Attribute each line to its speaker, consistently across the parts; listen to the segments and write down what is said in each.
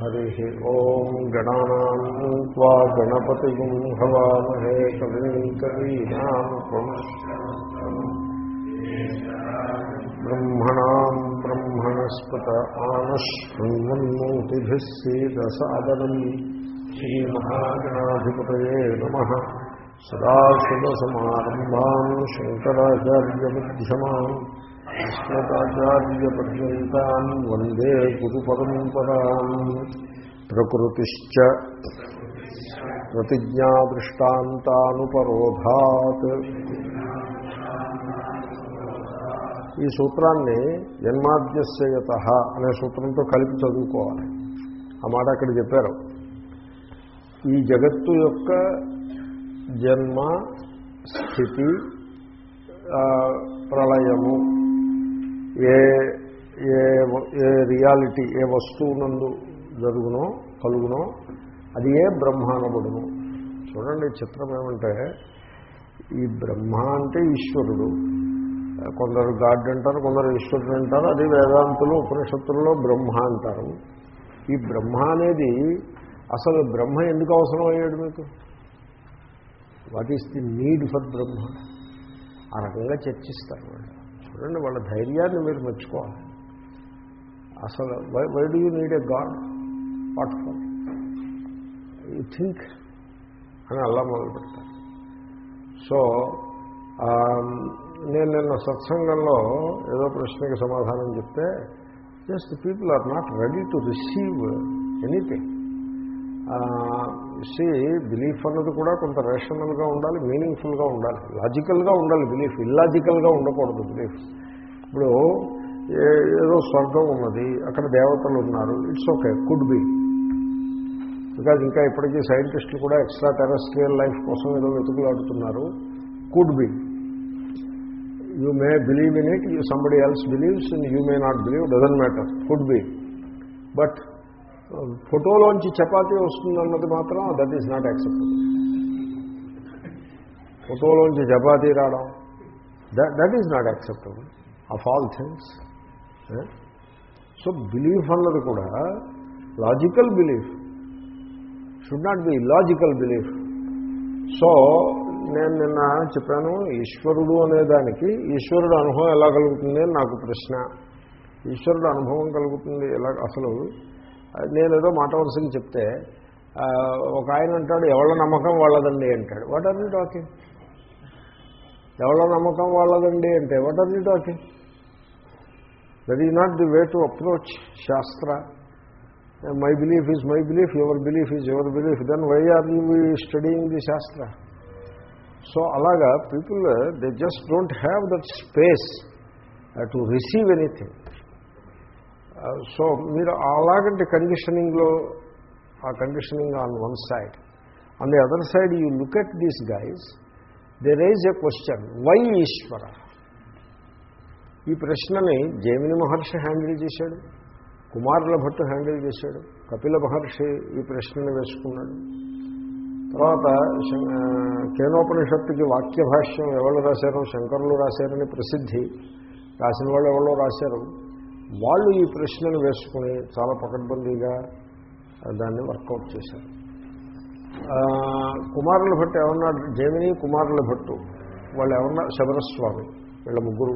Speaker 1: హరి ఓం గణానాం త్వా గణపతిం హవామహే కవిం కవీనాం బ్రహ్మణాం బ్రహ్మణస్పత ఆనశృణ్వన్మోతిభిः సీదసాదనం శ్రీమహాగణాధిపతయే నమः సదాశివసమారంభాన్ శంకరాచార్యమధ్యమాన్ విష్ణుతాచార్యపర్యంతాన్ వందే గురుపరంపరాన్ ప్రకృతిశ్చ ప్రతిజ్ఞాదృష్టాంతానుపరోధాత్. ఈ సూత్రాన్ని జన్మాద్యశయత అనే సూత్రంతో కలిపి చదువుకోవాలి. ఆ మాట అక్కడ చెప్పారు. ఈ జగత్తు యొక్క జన్మ స్థితి ప్రళయము ఏ ఏ ఏ రియాలిటీ ఏ వస్తువునందు జరుగునో కలుగునో అది ఏ బ్రహ్మానబడును చూడండి చిత్రం ఏమంటే ఈ బ్రహ్మ అంటే ఈశ్వరుడు. కొందరు గాడ్ అంటారు కొందరు ఈశ్వరుడు అంటారు అది వేదాంతులు ఉపనిషత్తుల్లో బ్రహ్మ అంటారు. ఈ బ్రహ్మ అనేది అసలు బ్రహ్మ ఎందుకు అవసరం అయ్యాడు మీకు? What is the need for Brahma? ఆ రకంగా చర్చిస్తారు వాళ్ళు. చూడండి వాళ్ళ ధైర్యాన్ని మీరు మెచ్చుకోవాలి. అసలు why why do you need a god what for you think అని అలా మొదలు పెడతారు. సో um, నేను నిన్న సత్సంగంలో ఏదో ప్రశ్నకి సమాధానం చెప్తే just people are not ready to receive anything see belief అన్నది కూడా కొంత రేషనల్గా ఉండాలి మీనింగ్ఫుల్గా ఉండాలి. లాజికల్గా ఉండాలి బిలీఫ్ ఇల్లాజికల్గా ఉండకూడదు బిలీఫ్ ఇప్పుడు ఏదో స్వర్గం ఉన్నది అక్కడ దేవతలు ఉన్నారు it's okay could be because ఇంకా ఇప్పటికీ సైంటిస్టులు కూడా ఎక్స్ట్రా టెరెస్ట్రియల్ లైఫ్ కోసం ఏదో వెతుకులాడుతున్నారు could be you may believe in it you somebody else believes in you may not believe doesn't matter could be but ఫోటోలోంచి chapati వస్తుందన్నది మాత్రం దట్ ఈస్ నాట్ యాక్సెప్టబుల్ ఫోటోలోంచి చపాతీ రావడం that is not acceptable of all things so belief అన్నది కూడా logical belief should not be logical belief so నేను నిన్న చెప్పాను ఈశ్వరుడు అనేదానికి ఈశ్వరుడు అనుభవం ఎలా కలుగుతుంది అని నాకు ప్రశ్న. ఈశ్వరుడు అనుభవం కలుగుతుంది ఎలా అసలు నేనేదో మాట వరుసగా చెప్తే ఒక ఆయన అంటాడు ఎవళ్ళ నమ్మకం వాళ్ళదండి అంటాడు. వాట్ ఆర్ యూ టాకింగ్ ఎవళ్ళ నమ్మకం వాళ్ళదండి? అంటే what are you talking that is not the way to approach shastra my belief is my belief your belief is your belief then why are you studying the shastra so అలాగా people they just don't have that space to receive anything so మీరు అలాగంటే కండిషనింగ్లో ఆ conditioning on one side on the other side you look at these guys they raise a question why Ishwara ఈ ప్రశ్నని జైమిని మహర్షి handle చేశాడు కుమారుల Bhattu handle చేశాడు కపిల మహర్షి ఈ ప్రశ్నని వేసుకున్నాడు. తర్వాత కేనోపనిషత్తుకి వాక్య భాష్యం ఎవరు రాశారో శంకరులు రాశారని ప్రసిద్ధి రాసిన వాళ్ళు ఎవరో రాశారు. వాళ్ళు ఈ ప్రశ్నను వేసుకుని చాలా పకడ్బందీగా దాన్ని వర్కౌట్ చేశారు. కుమారుల భట్టు ఏమన్నాడు జేమిని కుమారుల భట్టు వాళ్ళు ఏమన్నా శబరస్వామి వీళ్ళ ముగ్గురు.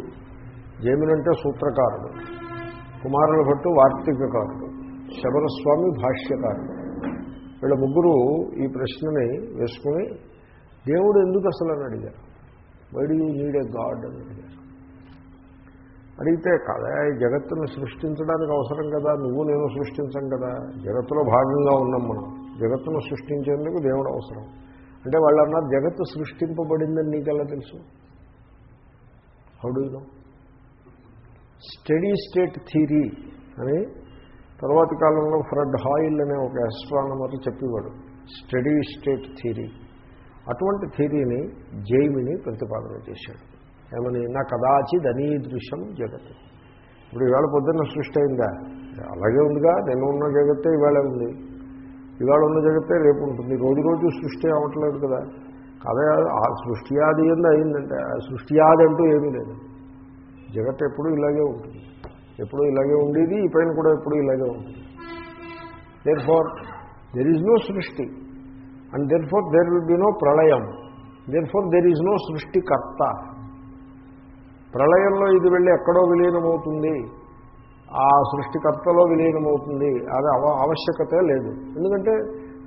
Speaker 1: జేమిని అంటే సూత్రకారుడు. కుమారుల భట్టు వార్తికకారుడు. శబరస్వామి భాష్యకారుడు. వీళ్ళ ముగ్గురు ఈ ప్రశ్నని వేసుకుని దేవుడు ఎందుకు అసలు అని అడిగారు? Why you need a god అని అడిగారు. అడిగితే కదా జగత్తును సృష్టించడానికి అవసరం కదా నువ్వు నేను సృష్టించం కదా జగత్తులో భాగంగా ఉన్నాం మనం. జగత్తును సృష్టించేందుకు దేవుడు అవసరం. అంటే వాళ్ళు అన్నారు జగత్తు సృష్టింపబడిందని నీకెలా తెలుసు? హౌడు స్టడీ స్టేట్ థీరీ అని తర్వాతి కాలంలో ఫ్రెడ్ హాయిల్ అనే ఒక ఆస్ట్రానమర్ చెప్పేవాడు. స్టడీ స్టేట్ థీరీ అటువంటి థీరీని జైమిని ప్రతిపాదన చేశాడు. ఏమని నా కదాచిద్ అనీదృశ్యం జగత్. ఇప్పుడు ఇవాళ పొద్దున్న సృష్టి అయిందా? అలాగే ఉందిగా నేను ఉన్న జగత్తే ఇవాళ ఉంది. ఇవాళ ఉన్న జగత్తే రేపు ఉంటుంది. రోజు రోజు సృష్టి అవ్వట్లేదు కదా. కదా ఆ సృష్టి ఆది ఎందు అయిందంటే ఆ సృష్టి ఆది అంటూ ఏమీ లేదు. జగత్ ఎప్పుడూ ఇలాగే ఉంటుంది. ఎప్పుడూ ఇలాగే ఉండేది ఈ పైన కూడా ఎప్పుడూ ఇలాగే ఉంటుంది. Therefore there is no srishti. And therefore there will be no pralayam. Therefore there is no srishtikarta. ప్రళయంలో ఇది వెళ్ళి ఎక్కడో విలీనమవుతుంది. ఆ సృష్టికర్తలో విలీనమవుతుంది. అది అవ ఆవశ్యకతే లేదు. ఎందుకంటే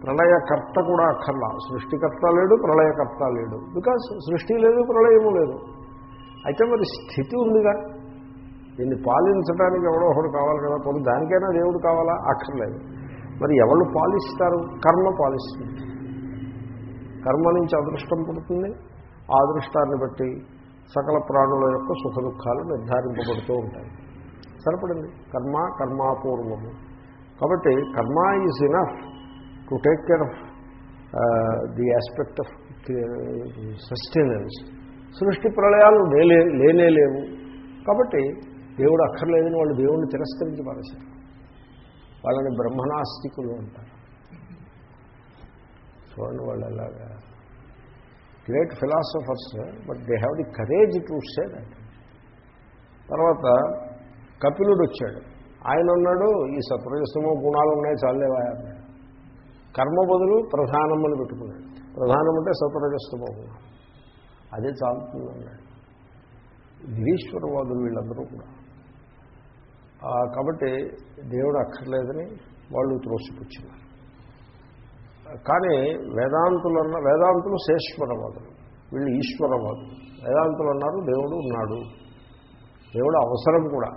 Speaker 1: ప్రళయకర్త కూడా అక్కర్లా. సృష్టికర్త లేడు ప్రళయకర్త లేడు. బికాస్ సృష్టి లేదు ప్రళయము లేదు. అయితే మరి స్థితి ఉందిగా. దీన్ని పాలించడానికి ఎవడో ఒకడు కావాలి కదా. కొన్ని దానికైనా దేవుడు కావాలా? అక్కర్లేదు. మరి ఎవరు పాలిస్తారు? కర్మ పాలిస్తుంది. కర్మ నుంచి అదృష్టం పుడుతుంది. ఆ అదృష్టాన్ని బట్టి సకల ప్రాణుల యొక్క సుఖ దుఃఖాలు నిర్ధారింపబడుతూ ఉంటాయి. సరిపడింది. కర్మ కర్మాపూర్వము. కాబట్టి karma is enough to take care of the aspect of sustenance సృష్టి ప్రళయాలు లేలే లేనే లేవు. కాబట్టి దేవుడు అక్కర్లేదని వాళ్ళు దేవుణ్ణి తిరస్కరించి పారేశారు. వాళ్ళని బ్రహ్మనాస్తికులు అంటారు. చూడండి వాళ్ళు ఎలాగా great philosophers but they have the courage to say that. తర్వాత కపిలుడు వచ్చాడు. ఆయన ఉన్నాడు ఈ సత్వరజస్తమో గుణాలు ఉన్నాయి చాలేవా అన్నాడు కర్మ బదులు ప్రధానం అని పెట్టుకున్నాడు. ప్రధానం అంటే సత్వరజస్తమో గుణం. అదే చాలుతుంది అన్నాడు. నిరీశ్వరవాదులు వీళ్ళందరూ కూడా. కాబట్టి దేవుడు అక్కర్లేదని వాళ్ళు త్రోసిపుచ్చినారు కానీ వేదాంతులు అన్న వేదాంతులు శేశ్వరవాదులు వీళ్ళు ఈశ్వరవాదులు. వేదాంతులు అన్నారు దేవుడు ఉన్నాడు. దేవుడు అవసరం కూడా.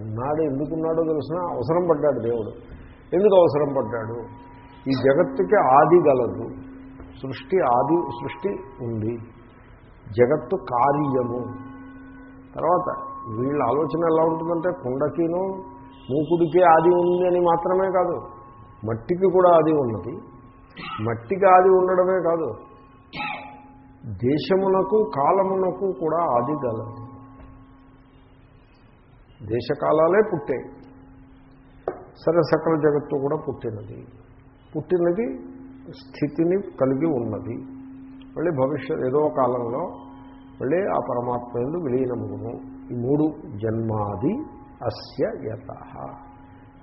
Speaker 1: ఉన్నాడు ఎందుకున్నాడో తెలిసిన అవసరం పడ్డాడు దేవుడు. ఎందుకు అవసరం పడ్డాడు? ఈ జగత్తుకి ఆది గలదు. సృష్టి ఆది సృష్టి ఉంది. జగత్తు కార్యము. తర్వాత వీళ్ళ ఆలోచన ఎలా ఉంటుందంటే కుండకిను మూకుడికి ఆది ఉంది అని మాత్రమే కాదు. మట్టికి కూడా ఆది ఉన్నది. మట్టికి ఆది ఉండడమే కాదు. దేశమునకు కాలమునకు కూడా ఆది గలదు దేశకాలాలే పుట్టే సరే సకల జగత్తు కూడా పుట్టినది. పుట్టినది స్థితిని కలిగి ఉన్నది. మళ్ళీ భవిష్యత్ ఏదో కాలంలో మళ్ళీ ఆ పరమాత్మ ఎందు విలీనమును ఈ మూడు జన్మాది అస్య యత.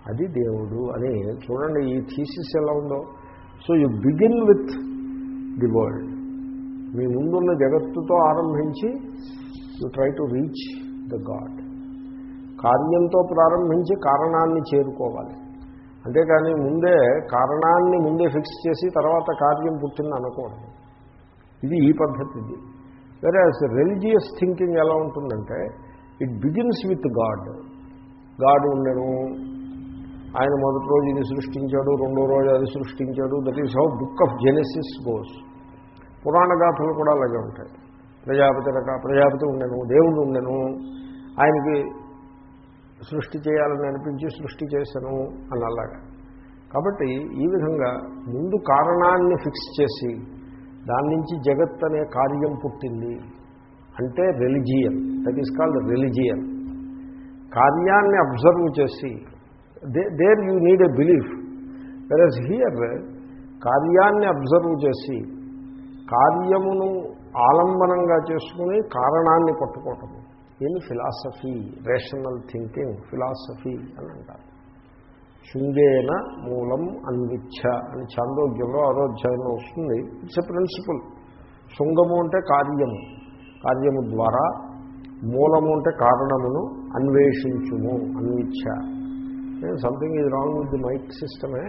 Speaker 1: అది దేవుడు అని. చూడండి ఈ థీసిస్ ఎలా ఉందో. So you begin with the world మీ ముందున్న జగత్తుతో ఆరంభించి you try to reach the god కార్యంతో ప్రారంభించి కారణాన్ని చేరుకోవాలి. అంతేకాని ముందే కారణాన్ని ముందే ఫిక్స్ చేసి తర్వాత కార్యం పుట్టింది అనకూడదు ఇది ఈ పద్ధతి ఇది. వేరే రిలీజియస్ థింకింగ్ ఎలా ఉంటుందంటే it begins with god god ఉండను ఆయన మొదటి రోజు ఇది సృష్టించాడు రెండో రోజు అది సృష్టించాడు. That is how book of Genesis goes పురాణ గాథలు కూడా అలాగే ఉంటాయి. ప్రజాపతి రక ప్రజాపతి ఉండను దేవుడు ఉండను ఆయనకి సృష్టి చేయాలని అనిపించి సృష్టి చేశాను అని అలాగా. కాబట్టి ఈ విధంగా ముందు కారణాన్ని ఫిక్స్ చేసి దాని నుంచి జగత్ అనే కార్యం పుట్టింది అంటే religion that is called religion కార్యాన్ని అబ్జర్వ్ చేసి there you need a belief. Versus here కార్యాన్ని అబ్జర్వ్ చేసి కార్యమును ఆలంబనంగా చేసుకుని కారణాన్ని పట్టుకోవటం. దీన్ని ఫిలాసఫీ రేషనల్ థింకింగ్ ఫిలాసఫీ అని అంటారు. శృంగేన మూలం అన్విచ్ఛ అని చాంద్రోగ్యంలో ఆరోధ్యాయంలో వస్తుంది. ఇట్స్ ఎ ప్రిన్సిపల్ శృంగము అంటే కార్యము. కార్యము ద్వారా మూలము అంటే కారణమును అన్వేషించుము. అన్విచ్ఛ. Something is wrong with the mic సిస్టమే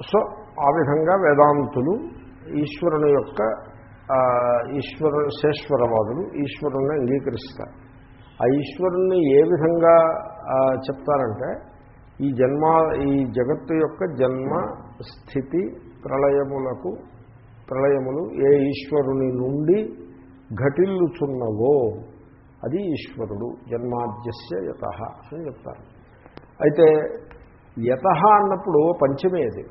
Speaker 1: so ఆ. విధంగా వేదాంతులు ఈశ్వరుని యొక్క ఈశ్వర శేశ్వరవాదులు ఈశ్వరుణ్ణి అంగీకరిస్తారు. ఆ ఈశ్వరుణ్ణి ఏ విధంగా చెప్తారంటే ఈ జన్మ ఈ జగత్తు యొక్క జన్మ స్థితి ప్రళయములకు ప్రళయములు ఏ ఈశ్వరుని నుండి ఘటిల్లుచున్నవో అది ఈశ్వరుడు జన్మాద్యస్య యత అని చెప్తారు. అయితే యత అన్నప్పుడు పంచమే అది.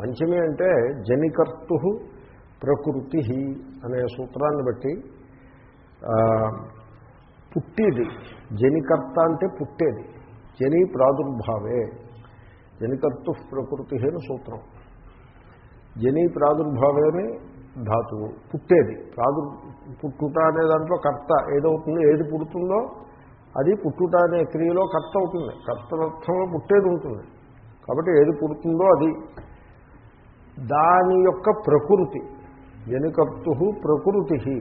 Speaker 1: పంచమి అంటే జనికర్తు ప్రకృతి అనే సూత్రాన్ని బట్టి పుట్టేది. జనికర్త అంటే పుట్టేది. జని ప్రాదుర్భావే. జనికర్తు ప్రకృతి అని సూత్రం. జని ప్రాదుర్భావేని ధాతువు పుట్టేది. ప్రాదు పుట్టుట అనే దాంట్లో కర్త ఏదవుతుందో ఏది పుడుతుందో అది పుట్టుట అనే క్రియలో కర్త అవుతుంది. కర్తనర్థంలో పుట్టేది ఉంటుంది. కాబట్టి ఏది పుడుతుందో అది. దాని యొక్క ప్రకృతి జనికర్తు ప్రకృతి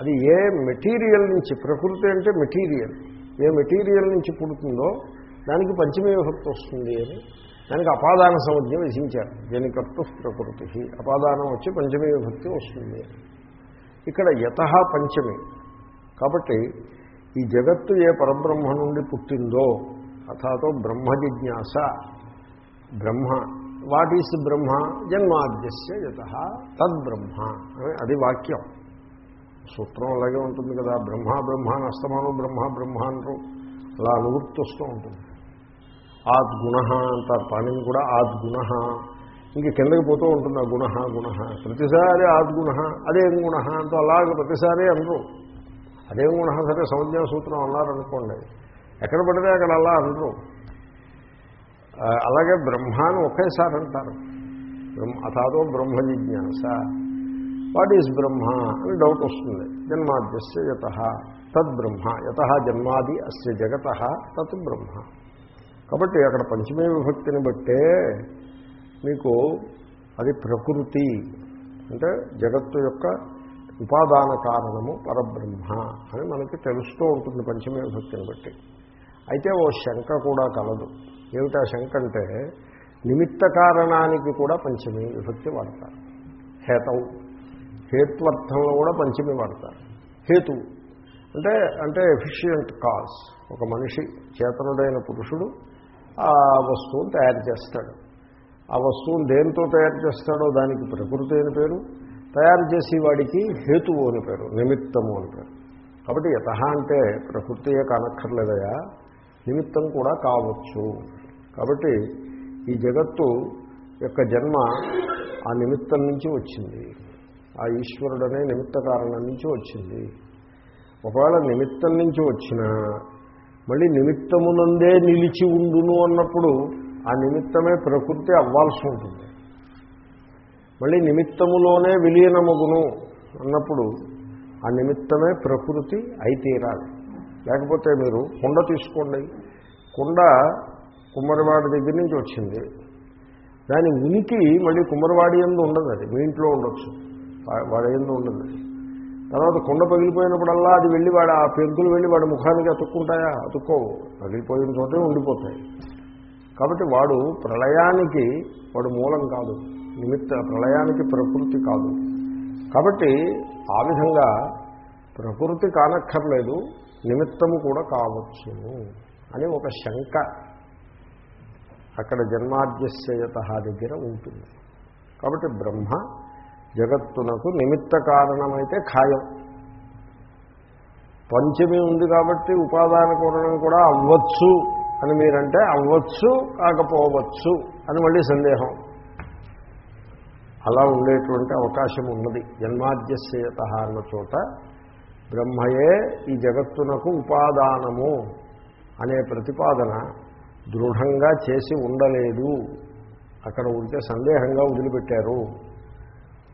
Speaker 1: అది ఏ మెటీరియల్ నుంచి ప్రకృతి అంటే మెటీరియల్. ఏ మెటీరియల్ నుంచి పుడుతుందో దానికి పంచమీ విభక్తి వస్తుంది అని దానికి అపాదాన సంజ్ఞ విధించారు. జనికర్తు ప్రకృతి అపాదానం వచ్చి పంచమీ విభక్తి వస్తుంది. ఇక్కడ యత పంచమి. కాబట్టి ఈ జగత్తు ఏ పరబ్రహ్మ నుండి పుట్టిందో అథాతో బ్రహ్మ జిజ్ఞాస. బ్రహ్మ వాట్ ఈస్ బ్రహ్మ? జన్మాద్యస్య యత తద్బ్రహ్మ. అని అది వాక్యం. సూత్రం అలాగే ఉంటుంది కదా. బ్రహ్మ బ్రహ్మ అస్తమానం బ్రహ్మ బ్రహ్మ అంటూ అలా అనువృత్తి వస్తూ ఉంటుంది. ఆద్గుణ అంటారు పాణిని కూడా ఆద్గుణ. ఇంక కిందకి పోతూ ఉంటుంది ఆ గుణ గుణ. ప్రతిసారి ఆద్గుణ అదేం గుణ అంటూ అలాగే ప్రతిసారి అనరు. అదేం గుణ సరే సంజ్ఞా సూత్రం అన్నారనుకోండి. ఎక్కడ పడితే అక్కడ అలా అనరు. అలాగే బ్రహ్మాను ఒకేసారి అంటారు. బ్రహ్మ అథాదో బ్రహ్మ జిజ్ఞాస. వాట్ ఈజ్ బ్రహ్మ అని డౌట్ వస్తుంది. జన్మాద్యస్య యత. తద్బ్రహ్మ యత జన్మాది అస్య జగత తత్ బ్రహ్మ. కాబట్టి అక్కడ పంచమే విభక్తిని బట్టే మీకు అది ప్రకృతి అంటే జగత్తు యొక్క ఉపాదాన కారణము పరబ్రహ్మ అని మనకి తెలుస్తూ ఉంటుంది పంచమే విభక్తిని బట్టి. అయితే ఓ శంక కూడా కలదు. ఏమిటా శంక అంటే నిమిత్త కారణానికి కూడా పంచమి విభక్తి వాడతారు. హేతవు హేత్వర్థంలో కూడా పంచమి వాడతారు. హేతు అంటే అంటే ఎఫిషియంట్ కాజ్ ఒక మనిషి చేతనుడైన పురుషుడు ఆ వస్తువును తయారు చేస్తాడు. ఆ వస్తువును దేంతో తయారు చేస్తాడో దానికి ప్రకృతి అని పేరు. తయారు చేసేవాడికి హేతువు అని పేరు నిమిత్తము అని పేరు. కాబట్టి యత అంటే ప్రకృతియే కానక్కర్లేదయా? నిమిత్తం కూడా కావచ్చు. కాబట్టి ఈ జగత్తు యొక్క జన్మ ఆ నిమిత్తం నుంచి వచ్చింది. ఆ ఈశ్వరుడనే నిమిత్త కారణం నుంచి వచ్చింది. ఒకవేళ నిమిత్తం నుంచి వచ్చినా మళ్ళీ నిమిత్తమునందే నిలిచి ఉండును అన్నప్పుడు ఆ నిమిత్తమే ప్రకృతి అవ్వాల్సి ఉంటుంది. మళ్ళీ నిమిత్తములోనే విలీనమగును అన్నప్పుడు ఆ నిమిత్తమే ప్రకృతి అయితీరాలి లేకపోతే మీరు కుండ తీసుకోండి. కుండ కుమ్మరివాడి దగ్గర నుంచి వచ్చింది. దాని ఉనికి మళ్ళీ కుమ్మరివాడి ఎందు ఉండదు అది. మీ ఇంట్లో ఉండొచ్చు. వాడి ఎందు ఉండదు. తర్వాత కుండ పగిలిపోయినప్పుడల్లా అది వెళ్ళి వాడు ఆ పెంకులు వెళ్ళి వాడి ముఖానికి అతుక్కుంటాయా? అతుక్కోవు. పగిలిపోయిన చోటే ఉండిపోతాయి. కాబట్టి వాడు ప్రళయానికి వాడు మూలం కాదు. నిమిత్త ప్రళయానికి ప్రకృతి కాదు. కాబట్టి ఆ విధంగా ప్రకృతి కానక్కర్లేదు నిమిత్తము కూడా కావచ్చును అని ఒక శంక అక్కడ జన్మాద్యశయత దగ్గర ఉంటుంది. కాబట్టి బ్రహ్మ జగత్తునకు నిమిత్త కారణమైతే ఖాయం. పంచమి ఉంది కాబట్టి ఉపాదాన పూరణం కూడా అవ్వచ్చు అని మీరంటే అవ్వచ్చు కాకపోవచ్చు అని మళ్ళీ సందేహం. అలా ఉండేటువంటి అవకాశం ఉన్నది. జన్మాద్యశయత అన్న చోట బ్రహ్మయే ఈ జగత్తునకు ఉపాదానము అనే ప్రతిపాదన దృఢంగా చేసి ఉండలేదు. అక్కడ ఉంటే సందేహంగా వదిలిపెట్టారు.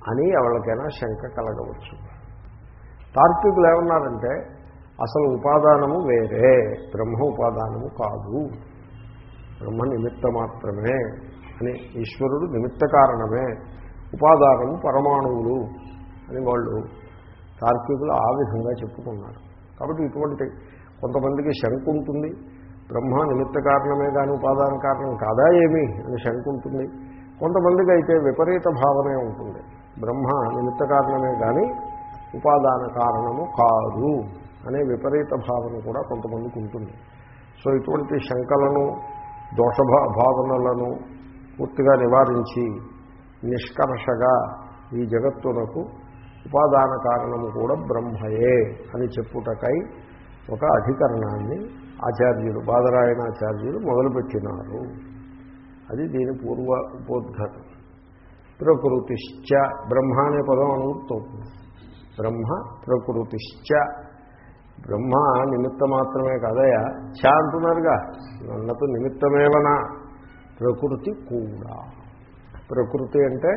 Speaker 1: అని ఎవరికైనా శంక కలగవచ్చు. తార్కికులు ఏమన్నారంటే అసలు ఉపాదానము వేరే బ్రహ్మ ఉపాదానము కాదు. బ్రహ్మ నిమిత్త మాత్రమే అని ఈశ్వరుడు నిమిత్త కారణమే ఉపాదానము పరమాణువులు అని వాళ్ళు తార్కికులు ఆ విధంగా చెప్పుకున్నారు. కాబట్టి ఇటువంటి కొంతమందికి శంక ఉంటుంది. బ్రహ్మ నిమిత్త కారణమే కానీ ఉపాదాన కారణం కాదా ఏమి అని శంక ఉంటుంది. కొంతమందికి అయితే విపరీత భావనే ఉంటుంది. బ్రహ్మ నిమిత్త కారణమే కానీ ఉపాదాన కారణము కాదు అనే విపరీత భావన కూడా కొంతమందికి ఉంటుంది. సో ఇటువంటి శంకలను దోషభా భావనలను పూర్తిగా నివారించి నిష్కర్షగా ఈ జగత్తునకు ఉపాదాన కారణము కూడా బ్రహ్మయే అని చెప్పుటకై ఒక అధికరణాన్ని ఆచార్యులు బాదరాయణాచార్యులు మొదలుపెట్టినారు. అది దీని పూర్వ ఉపోద్ఘాతం ప్రకృతిశ్చ. బ్రహ్మ అనే పదం అనుగుర్తవుతుంది బ్రహ్మ ప్రకృతిశ్చ. బ్రహ్మ నిమిత్త మాత్రమే కదయా చ అంటున్నారుగా. నన్నతో నిమిత్తమేవనా? ప్రకృతి కూడా. ప్రకృతి అంటే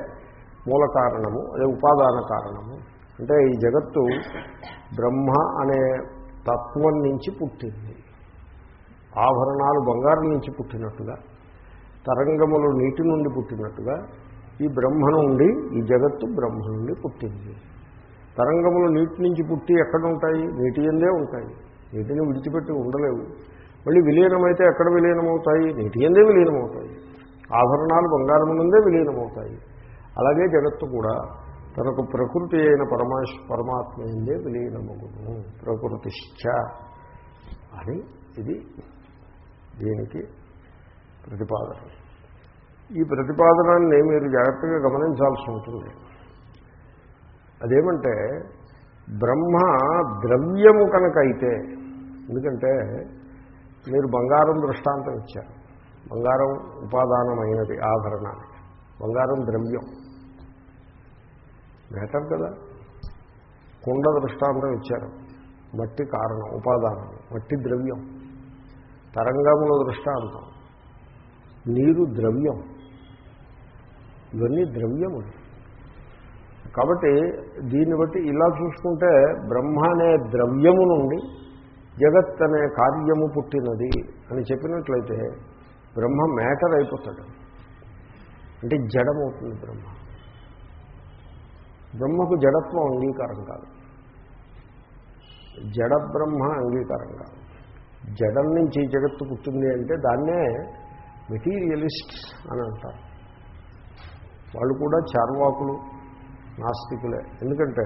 Speaker 1: మూల కారణము అదే ఉపాదాన కారణము. అంటే ఈ జగత్తు బ్రహ్మ అనే తత్వం నుంచి పుట్టింది. ఆభరణాలు బంగారం నుంచి పుట్టినట్టుగా తరంగములు నీటి నుండి పుట్టినట్టుగా ఈ బ్రహ్మ నుండి ఈ జగత్తు బ్రహ్మ నుండి పుట్టింది. తరంగములు నీటి నుంచి పుట్టి ఎక్కడ ఉంటాయి? నీటి ఎందే ఉంటాయి. నీటిని విడిచిపెట్టి ఉండలేవు. మళ్ళీ విలీనమైతే ఎక్కడ విలీనమవుతాయి? నీటి ఎందే విలీనమవుతాయి. ఆభరణాలు బంగారం నుండే విలీనమవుతాయి. అలాగే జగత్తు కూడా తనకు ప్రకృతి అయిన పరమాశ్ పరమాత్మ ఎందే విలీనమగును. ప్రకృతిశ్చ. అని ఇది దీనికి ప్రతిపాదన. ఈ ప్రతిపాదనాన్ని మీరు జాగ్రత్తగా గమనించాల్సి ఉంటుంది. అదేమంటే బ్రహ్మ ద్రవ్యము కనుక అయితే ఎందుకంటే మీరు బంగారం దృష్టాంతం ఇచ్చారు. బంగారం ఉపాదానమైనది ఆభరణానికి బంగారం ద్రవ్యం. బెటర్ కదా? కుండ దృష్టాంతం ఇచ్చారు. మట్టి కారణం ఉపాదానం మట్టి ద్రవ్యం. తరంగముల దృష్టాంతం. నీరు ద్రవ్యం. ఇవన్నీ ద్రవ్యములు. కాబట్టి దీన్ని బట్టి ఇలా చూసుకుంటే బ్రహ్మ అనే ద్రవ్యము నుండి జగత్ అనే కార్యము పుట్టినది అని చెప్పినట్లయితే బ్రహ్మ మ్యాటర్ అయిపోతాడు. అంటే జడమవుతుంది బ్రహ్మ. బ్రహ్మకు జడత్వం అంగీకారం కాదు. జడ బ్రహ్మ అంగీకారం కాదు. జడం నుంచి జగత్తు పుట్టింది అంటే దాన్నే మెటీరియలిస్ట్స్ అని అంటారు. వాళ్ళు కూడా చార్వాకులు నాస్తికులే. ఎందుకంటే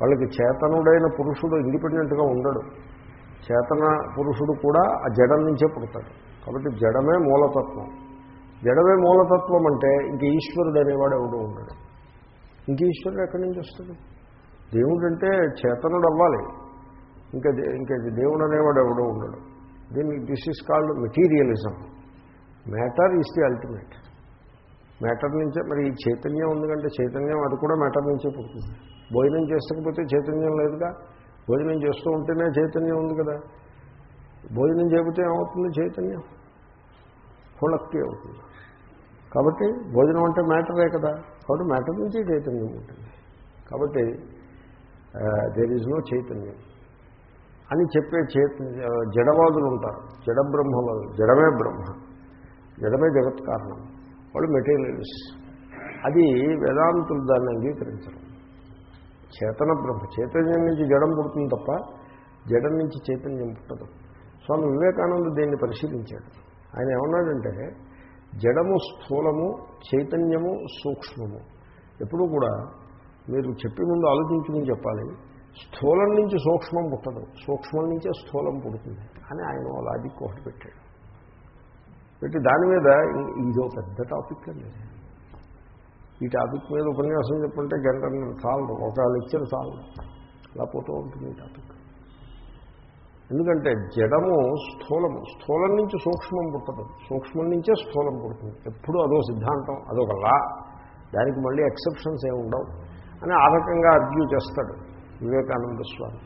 Speaker 1: వాళ్ళకి చేతనుడైన పురుషుడు ఇండిపెండెంట్గా ఉండడు. చేతన పురుషుడు కూడా ఆ జడం నుంచే పుడతాడు. కాబట్టి జడమే మూలతత్వం. జడమే మూలతత్వం అంటే ఇంక ఈశ్వరుడు అనేవాడు ఎవడో ఉండడు. ఇంక ఈశ్వరుడు ఎక్కడి నుంచి వస్తాడు? దేవుడు అంటే చేతనుడు అవ్వాలి. ఇంకా దే- ఇంకా దేవుడు అనేవాడు ఎవడో ఉండడు. దీన్ని this is called materialism matter is the ultimate matter నుంచే మరి ఈ చైతన్యం ఉంది కంటే చైతన్యం అది కూడా మ్యాటర్ నుంచే పుడుతుంది. భోజనం చేస్తకపోతే చైతన్యం లేదుగా? భోజనం చేస్తూ ఉంటేనే చైతన్యం ఉంది కదా? భోజనం చేయకపోతే ఏమవుతుంది చైతన్యం? హుళక్తి అవుతుంది. కాబట్టి భోజనం అంటే మ్యాటరే కదా? కాబట్టి మ్యాటర్ నుంచి చైతన్యం ఉంటుంది. కాబట్టి దేర్ ఈజ్ నో చైతన్యం. అని చెప్పే చైతన్య జడవాదులు ఉంటారు. జడ బ్రహ్మవాదులు జడమే బ్రహ్మ. జడమే జగత్ కారణం. వాళ్ళు మెటీరియల్స్. అది వేదాంతులు దాన్ని అంగీకరించరు. చేతన బ్రహ్మ చైతన్యం నుంచి జడం పుడుతుంది తప్ప జడం నుంచి చైతన్యం పుట్టదు. స్వామి వివేకానంద దీన్ని పరిశీలించాడు. ఆయన ఏమన్నాడంటే జడము స్థూలము చైతన్యము సూక్ష్మము. ఎప్పుడూ కూడా మీరు చెప్పే ముందు ఆలోచించుకుని చెప్పాలి. స్థూలం నుంచి సూక్ష్మం పుట్టదు. సూక్ష్మం నుంచే స్థూలం పుడుతుంది అని ఆయన లాజిక్ ఒకటి పెట్టాడు. పెట్టి దాని మీద ఇదో పెద్ద టాపిక్ అండి. ఈ టాపిక్ మీద ఉపన్యాసం చెప్పంటే గంట చాలదు ఒక లెక్చర్ చాలదు అలా పోతూ ఉంటుంది ఈ టాపిక్. ఎందుకంటే జడము స్థూలము స్థూలం నుంచి సూక్ష్మం పుట్టదు. సూక్ష్మం నుంచే స్థూలం పుడుతుంది. ఎప్పుడూ అదో సిద్ధాంతం అదొక లా దానికి మళ్ళీ ఎక్సెప్షన్స్ ఏమి ఉండవు. అని ఆ రకంగా అర్గ్యూ చేస్తాడు వివేకానంద స్వామి.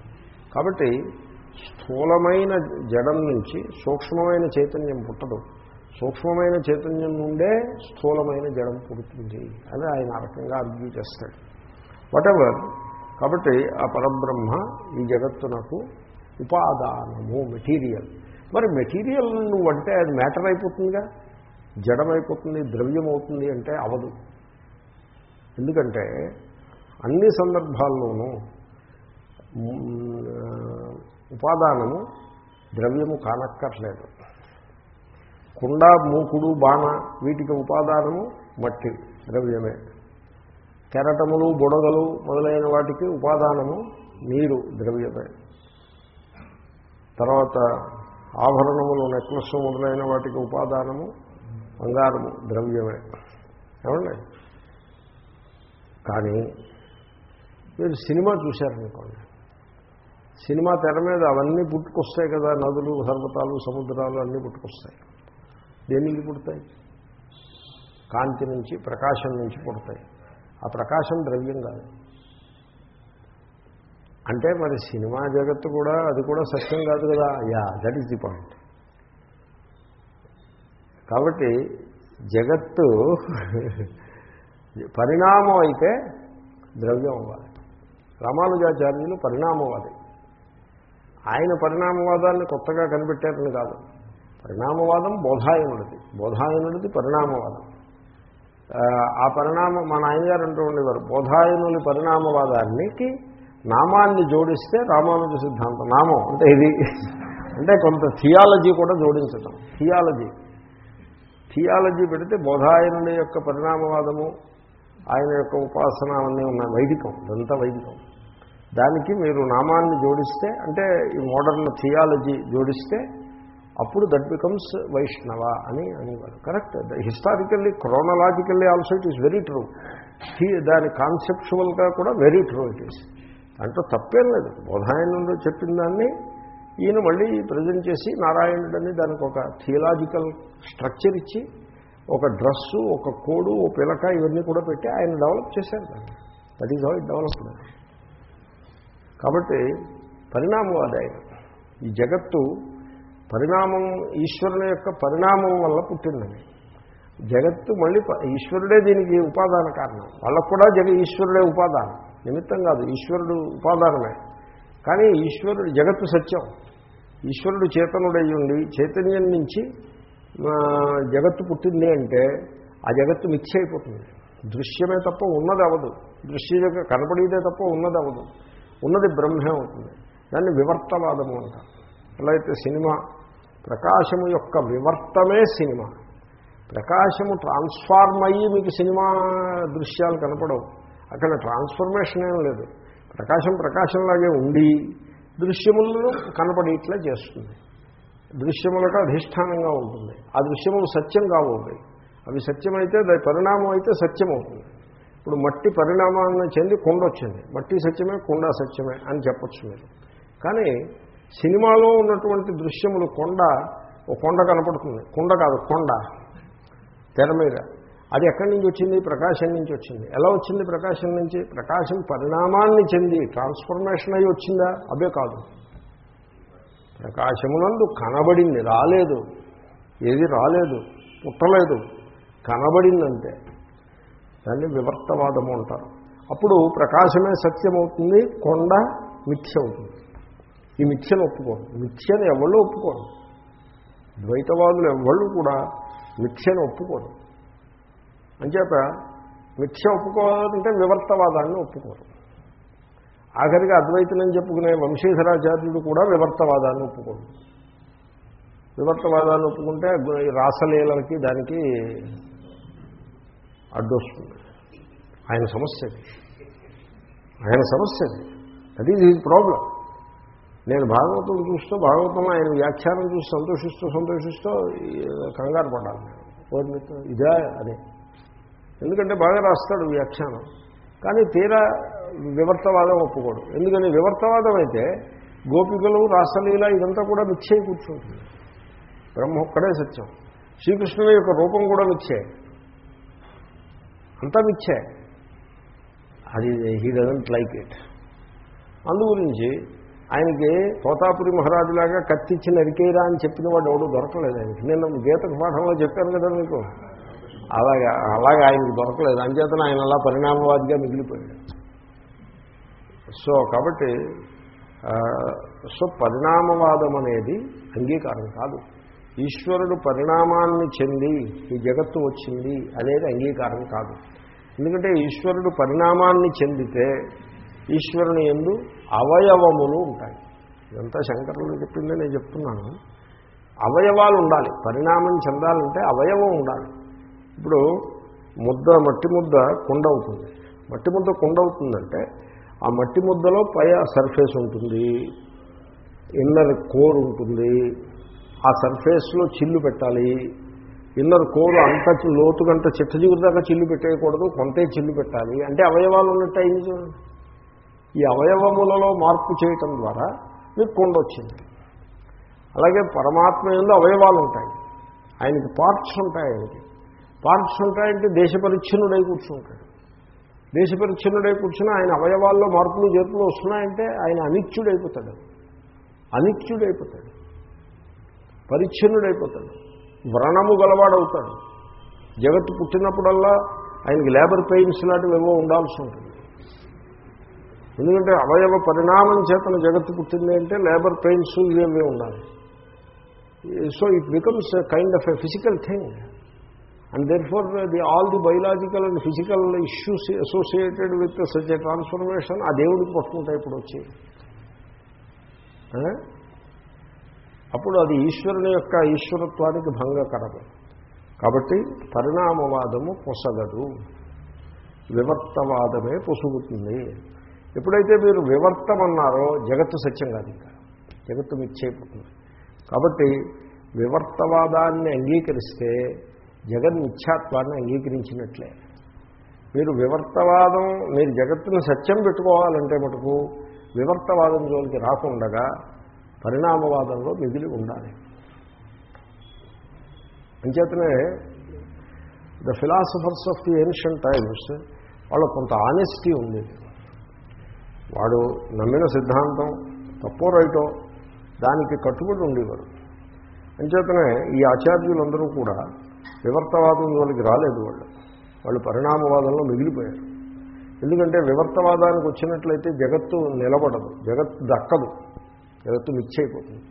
Speaker 1: కాబట్టి స్థూలమైన జడం నుంచి సూక్ష్మమైన చైతన్యం పుట్టదు. సూక్ష్మమైన చైతన్యం నుండే స్థూలమైన జడం పుడుతుంది అని ఆయన ఆ రకంగా అర్గ్యూ చేస్తాడు. వాటెవర్ కాబట్టి ఆ పరబ్రహ్మ ఈ జగత్తునకు ఉపాదానము మెటీరియల్ మరి మెటీరియల్ నువ్వంటే అది మ్యాటర్ అయిపోతుందిగా? జడమైపోతుంది ద్రవ్యం అవుతుంది అంటే అవదు. ఎందుకంటే అన్ని సందర్భాల్లోనూ ఉపాదానము ద్రవ్యము కానక్కర్లేదు. కుండ మూకుడు బాణ వీటికి ఉపాదానము మట్టి ద్రవ్యమే. కెరటములు బుడగలు మొదలైన వాటికి ఉపాదానము నీరు ద్రవ్యమే. తర్వాత ఆభరణములు నెక్లెస్ మొదలైన వాటికి ఉపాదానము బంగారము ద్రవ్యమే. ఏమండి? కానీ మీరు సినిమా చూశారనుకోండి. సినిమా తెర మీద అవన్నీ పుట్టుకొస్తాయి కదా నదులు పర్వతాలు సముద్రాలు అన్నీ పుట్టుకొస్తాయి. దేనికి పుడతాయి? కాంతి నుంచి ప్రకాశం నుంచి పుడతాయి. ఆ ప్రకాశం ద్రవ్యం కాదు. అంటే మరి సినిమా జగత్తు కూడా అది కూడా సత్యం కాదు కదా? Yeah that is the point కాబట్టి జగత్తు పరిణామం అయితే ద్రవ్యం అవ్వాలి. రామానుజాచార్యులు పరిణామవాది. ఆయన పరిణామవాదాన్ని కొత్తగా కనిపెట్టారని కాదు. పరిణామవాదం బోధాయనుడిది. బోధాయనుడిది పరిణామవాదం. ఆ, పరిణామ పరిణామం మా నాయనగారు అంటూ ఉండేవారు బోధాయనుని పరిణామవాదానికి నామాన్ని జోడిస్తే రామానుజ సిద్ధాంతం నామం అంటే ఇది అంటే కొంత థియాలజీ కూడా జోడించటం థియాలజీ. థియాలజీ పెడితే బోధాయనుడి యొక్క పరిణామవాదము ఆయన యొక్క ఉపాసన అన్నీ ఉన్నాయి. వైదికం ఇదంతా వైదికం. దానికి మీరు నామాన్ని జోడిస్తే అంటే ఈ మోడర్న్ థియాలజీ జోడిస్తే అప్పుడు దట్ బికమ్స్ వైష్ణవ అని అనేవారు. Correct. Historically chronologically also it is very true. దాని కాన్సెప్చువల్గా కూడా వెరీ ట్రూ ఇట్ ఈస్. దాంట్లో తప్పేం లేదు. బోధాయనంలో చెప్పిన దాన్ని ఈయన మళ్ళీ ప్రజెంట్ చేసి నారాయణుడని దానికి ఒక థియలాజికల్ స్ట్రక్చర్ ఇచ్చి ఒక డ్రస్సు ఒక కోడు ఒక పిలక ఇవన్నీ కూడా పెట్టి ఆయన డెవలప్ చేశారు దాన్ని. That is how it developed. కాబట్టి పరిణామవాది ఆయన. ఈ జగత్తు పరిణామం ఈశ్వరుని యొక్క పరిణామం వల్ల పుట్టిందని జగత్తు మళ్ళీ ఈశ్వరుడే దీనికి ఉపాదాన కారణం. వాళ్ళకు కూడా జగ ఈశ్వరుడే ఉపాదానం. నిమిత్తం కాదు ఈశ్వరుడు ఉపాదానమే. కానీ ఈశ్వరుడు జగత్తు సత్యం. ఈశ్వరుడు చేతనుడై ఉండి చైతన్యం నుంచి జగత్తు పుట్టింది అంటే ఆ జగత్తు మిక్స్ అయిపోతుంది. దృశ్యమే తప్ప ఉన్నది అవదు దృశ్య కనపడేదే తప్ప ఉన్నది అవదు ఉన్నది బ్రహ్మే అవుతుంది. దాన్ని వివర్తవాదము అంటారు. ఎలా అయితే సినిమా ప్రకాశము యొక్క వివర్తమే సినిమా. ప్రకాశము ట్రాన్స్ఫార్మ్ అయ్యి మీకు సినిమా దృశ్యాలు కనపడవు. అక్కడ ట్రాన్స్ఫర్మేషన్ ఏం లేదు. ప్రకాశం ప్రకాశంలాగే ఉండి దృశ్యములను కనపడేట్లా చేస్తుంది. దృశ్యములకు అధిష్టానంగా ఉంటుంది. ఆ దృశ్యములు సత్యం కావాలి అవి సత్యమైతే దాని పరిణామం అయితే సత్యం అవుతుంది ఇప్పుడు మట్టి పరిణామాన్ని చెంది కొండ వచ్చింది. మట్టి సత్యమే కొండ సత్యమే అని చెప్పచ్చు మీరు. కానీ సినిమాలో ఉన్నటువంటి దృశ్యములు కొండ ఓ కొండ కనపడుతుంది. కొండ కాదు కొండ. తెర మీద. అది ఎక్కడి నుంచి వచ్చింది? ప్రకాశం నుంచి వచ్చింది. ఎలా వచ్చింది ప్రకాశం నుంచి? ప్రకాశం పరిణామాన్ని చెంది ట్రాన్స్ఫర్మేషన్ అయి వచ్చిందా? అవే కాదు. ప్రకాశమునందు కనబడింది రాలేదు. ఏది రాలేదు పుట్టలేదు. కనబడిందంటే దాన్ని వివర్తవాదము అంటారు. అప్పుడు ప్రకాశమే సత్యమవుతుంది కొండ మిథ్య అవుతుంది ఈ మిథ్యను ఒప్పుకోరు. మిథ్యను ఎవళ్ళు ఒప్పుకోరు? ద్వైతవాదులు ఎవళ్ళు కూడా మిథ్యను ఒప్పుకోరు. అంచేత మిథ్య ఒప్పుకోవాలంటే వివర్తవాదాన్ని ఒప్పుకోరు. ఆఖరిగా అద్వైతులని చెప్పుకునే వంశీధరాచార్యుడు కూడా వివర్తవాదాన్ని ఒప్పుకోరు వివర్తవాదాన్ని ఒప్పుకుంటే రాసలీలకి దానికి అడ్డొస్తుంది. ఆయన సమస్య అది ఆయన సమస్య అది దట్ ఈజ్ హీజ్ ప్రాబ్లం నేను భాగవతం చూస్తూ భాగవతం ఆయన వ్యాఖ్యానం చూసి సంతోషిస్తూ సంతోషిస్తూ కంగారు పడ్డాను నేను. ఇదే అదే ఎందుకంటే బాగా రాస్తాడు వ్యాఖ్యానం. కానీ తీరా వివర్తవాదం ఒప్పుకోడు. ఎందుకని? వివర్తవాదం అయితే గోపికలు రాసలీల ఇదంతా కూడా మిచ్చే కూర్చుంటుంది. బ్రహ్మ ఒక్కడే సత్యం. శ్రీకృష్ణుని యొక్క రూపం కూడా మిచ్చే అంతా మిచ్చే అది హీ డజంట్ లైక్ ఇట్ అందు గురించి ఆయనకి తోతాపురి మహారాజులాగా కత్తిచ్చి నరికేరా అని చెప్పిన వాడు ఎవడు దొరకలేదు ఆయనకి. నేను గీత పాఠంలో చెప్పాను కదా మీకు. అలాగా అలాగే ఆయనకి దొరకలేదు. అంచేతన ఆయన అలా పరిణామవాదిగా మిగిలిపోయాడు. సో కాబట్టి సో పరిణామవాదం అనేది అంగీకారం కాదు. ఈశ్వరుడు పరిణామాన్ని చెంది ఈ జగత్తు వచ్చింది అనేది అంగీకారం కాదు. ఎందుకంటే ఈశ్వరుడు పరిణామాన్ని చెందితే ఈశ్వరుని ఎందు అవయవములు ఉంటాయి. ఇదంతా శంకరులు చెప్పిందే నేను చెప్తున్నాను. అవయవాలు ఉండాలి. పరిణామం చెందాలంటే అవయవం ఉండాలి. ఇప్పుడు ముద్ద మట్టి ముద్ద కుండ అవుతుంది మట్టి ముద్ద కుండ అవుతుందంటే ఆ మట్టి ముద్దలో పై సర్ఫేస్ ఉంటుంది. ఇన్నర్ కోర్ ఉంటుంది. ఆ సర్ఫేస్లో చిల్లు పెట్టాలి. ఇన్నర్ కోర్ అంత చి- లోతుగంట చిట్ట చిగురు దాకా చిల్లు పెట్టేయకూడదు. కొంతే చిల్లు పెట్టాలి. అంటే అవయవాలు ఉన్నట్టు అయింది చూడండి. ఈ అవయవములలో మార్పు చేయటం ద్వారా మీకు కొండొచ్చింది అలాగే పరమాత్మ ఎందు అవయవాలు ఉంటాయి ఆయనకి పార్ట్స్ ఉంటాయి ఆయనకి పార్ట్స్ ఉంటాయంటే దేశపరిచ్ఛిన్నుడై కూర్చుంటాడు దేశపరిచ్ఛిన్నుడై కూర్చుని ఆయన అవయవాల్లో మార్పులు చేర్పులు వస్తున్నాయంటే ఆయన అనిత్యుడైపోతాడు. అనిత్యుడైపోతాడు. పరిచ్ఛిన్నుడైపోతాడు. వ్రణము గలవాడవుతాడు. జగత్తు పుట్టినప్పుడల్లా ఆయనకి లేబర్ పెయిన్స్ లాంటివి ఏవో ఉండాల్సి ఉంటుంది ఎందుకంటే అవయవ పరిణామం చేతన జగత్తు పుట్టింది అంటే లేబర్ పెయిన్స్ ఇవేమీ ఉండాలి. So it becomes kind of a physical thing. And then for the all the biological and physical issues associated with such a transformation ఆ దేవుడికి పట్టుకుంటాయి ఇప్పుడు వచ్చి. అప్పుడు అది ఈశ్వరుని యొక్క ఈశ్వరత్వానికి భంగకరము. కాబట్టి పరిణామవాదము పొసగదు. వివర్తవాదమే పొసుగుతుంది. ఎప్పుడైతే మీరు వివర్తం అన్నారో జగత్తు సత్యం కాదు ఇంకా. జగత్తు మిచ్చైపోతుంది కాబట్టి వివర్తవాదాన్ని అంగీకరిస్తే జగన్ మిథ్యాత్వాన్ని అంగీకరించినట్లే. మీరు వివర్తవాదం మీరు జగత్తును సత్యం పెట్టుకోవాలంటే మటుకు వివర్తవాదం జోలికి రాకుండగా పరిణామవాదంలో మిగిలి ఉండాలి. అంచేతనే the philosophers of the ancient times వాళ్ళ కొంత ఆనెస్టీ ఉంది. వాడు నమ్మిన సిద్ధాంతం తప్పో రైటో దానికి కట్టుబడి ఉండేవారు అంచేతనే ఈ ఆచార్యులందరూ కూడా వివర్తవాదం వాళ్ళకి రాలేదు వాళ్ళు. వాళ్ళు పరిణామవాదంలో మిగిలిపోయారు. ఎందుకంటే వివర్తవాదానికి వచ్చినట్లయితే జగత్తు నిలబడదు జగత్తు దక్కదు జగత్తు మిచ్చైపోతుంది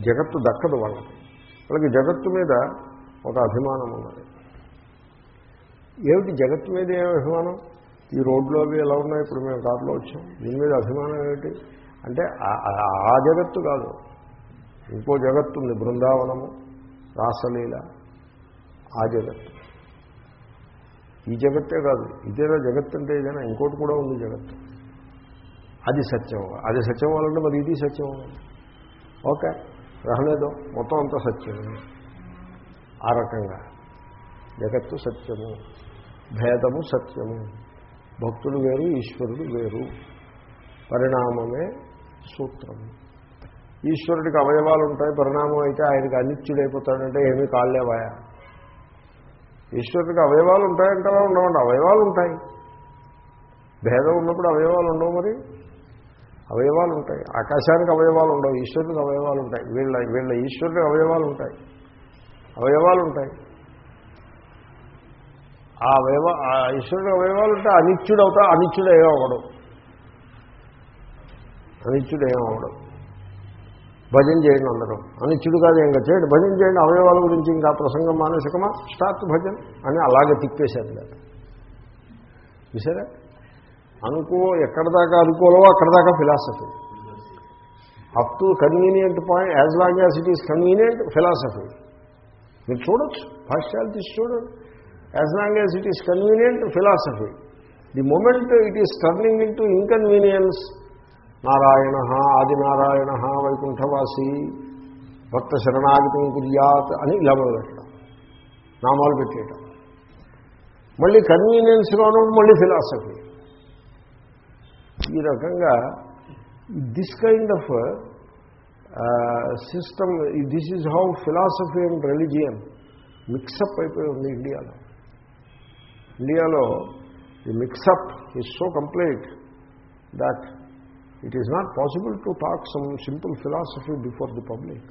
Speaker 1: జగత్తు దక్కదు వాళ్ళకి. వాళ్ళకి జగత్తు మీద ఒక అభిమానం ఉన్నది. ఏమిటి జగత్తు మీద ఏమి అభిమానం? ఈ రోడ్లో అవి ఎలా ఉన్నాయి? ఇప్పుడు మేము కారులో వచ్చాం. దీని మీద అభిమానం ఏమిటి? అంటే ఆ- జగత్తు కాదు. ఇంకో జగత్తు ఉంది బృందావనము రాసలీల. ఆ జగత్తు. ఈ జగత్తే కాదు. ఇదేదో జగత్తు అంటే ఏదైనా ఇంకోటి కూడా ఉంది జగత్తు. అది సత్యం అది సత్యం వాళ్ళంటే మరి ఇది సత్యం ఓకే. రహలేదో మొత్తం అంతా సత్యమే. ఆ రకంగా. జగత్తు సత్యము. భేదము సత్యము. భక్తుడు వేరు ఈశ్వరుడు వేరు. పరిణామమే సూత్రము ఈశ్వరుడికి అవయవాలు ఉంటాయి పరిణామం అయితే ఆయనకి అనిత్యుడైపోతాడంటే ఏమీ కాళ్ళేవాయా ఈశ్వరుడికి అవయవాలు ఉంటాయంటావా ఉండవండి అవయవాలు ఉంటాయి. భేదం ఉన్నప్పుడు అవయవాలు ఉండవు మరి? అవయవాలు ఉంటాయి. ఆకాశానికి అవయవాలు ఉండవు ఈశ్వరుడికి అవయవాలు ఉంటాయి. వీళ్ళ వీళ్ళ ఈశ్వరుడికి అవయవాలు ఉంటాయి. అవయవాలు ఉంటాయి. ఆ అవయవ ఆ ఈశ్వరుడికి అవయవాలు ఉంటే అనిత్యుడు అవుతా అనిత్యుడు ఏమో అనిత్యుడు ఏమో భజన చేయండి అందరూ. అనిత్యుడు కాదు ఇంకా చేయండి భజన చేయండి. అవయవాల గురించి ఇంకా ప్రసంగం మానసికమా స్టార్ట్ భజన్ అని అలాగే తిప్పేశారు కదా చూసారా? అనుకో ఎక్కడ దాకా అనుకూలమో అక్కడ దాకా philosophy. Up to convenient point as long as it is convenient philosophy మీరు చూడొచ్చు. భాష్యాలు తీసి చూడండి as long as it is convenient philosophy the moment it is turning into inconvenience Narayana Adinarayana వైకుంఠవాసి భక్త శరణాగతం కుర్యాత్ అని ఇలా మొదలెట్టడం నామాలు పెట్టేయటం. మళ్ళీ కన్వీనియన్స్లోనూ మళ్ళీ ఫిలాసఫీ ఈ రకంగా this kind of system this is how philosophy and religion mixup అయిపోయి ఉంది ఇండియాలో. ఇండియాలో the mixup is so complete that it is not possible to talk some simple philosophy before the public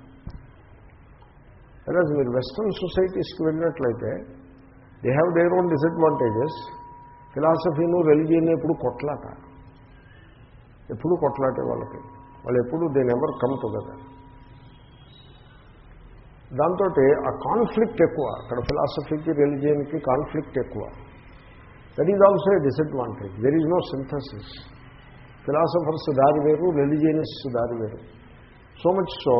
Speaker 1: అలాగే మీరు వెస్ట్రన్ సొసైటీస్కి వెళ్ళినట్లయితే they have their own disadvantages ఫిలాసఫీను religion ఎప్పుడు కొట్లాట. ఎప్పుడు కొట్లాటే వాళ్ళకి. వాళ్ళు ఎప్పుడు దే నెవర్ కమ్ టుగెదర్ దాంతో ఆ కాన్ఫ్లిక్ట్ ఎక్కువ. అక్కడ ఫిలాసఫీకి రిలీజియన్కి కాన్ఫ్లిక్ట్ ఎక్కువ. That is also a disadvantage there is no synthesis philosophers దారి వేరు రిలీజియనిస్ట్ దారి వేరు. So much so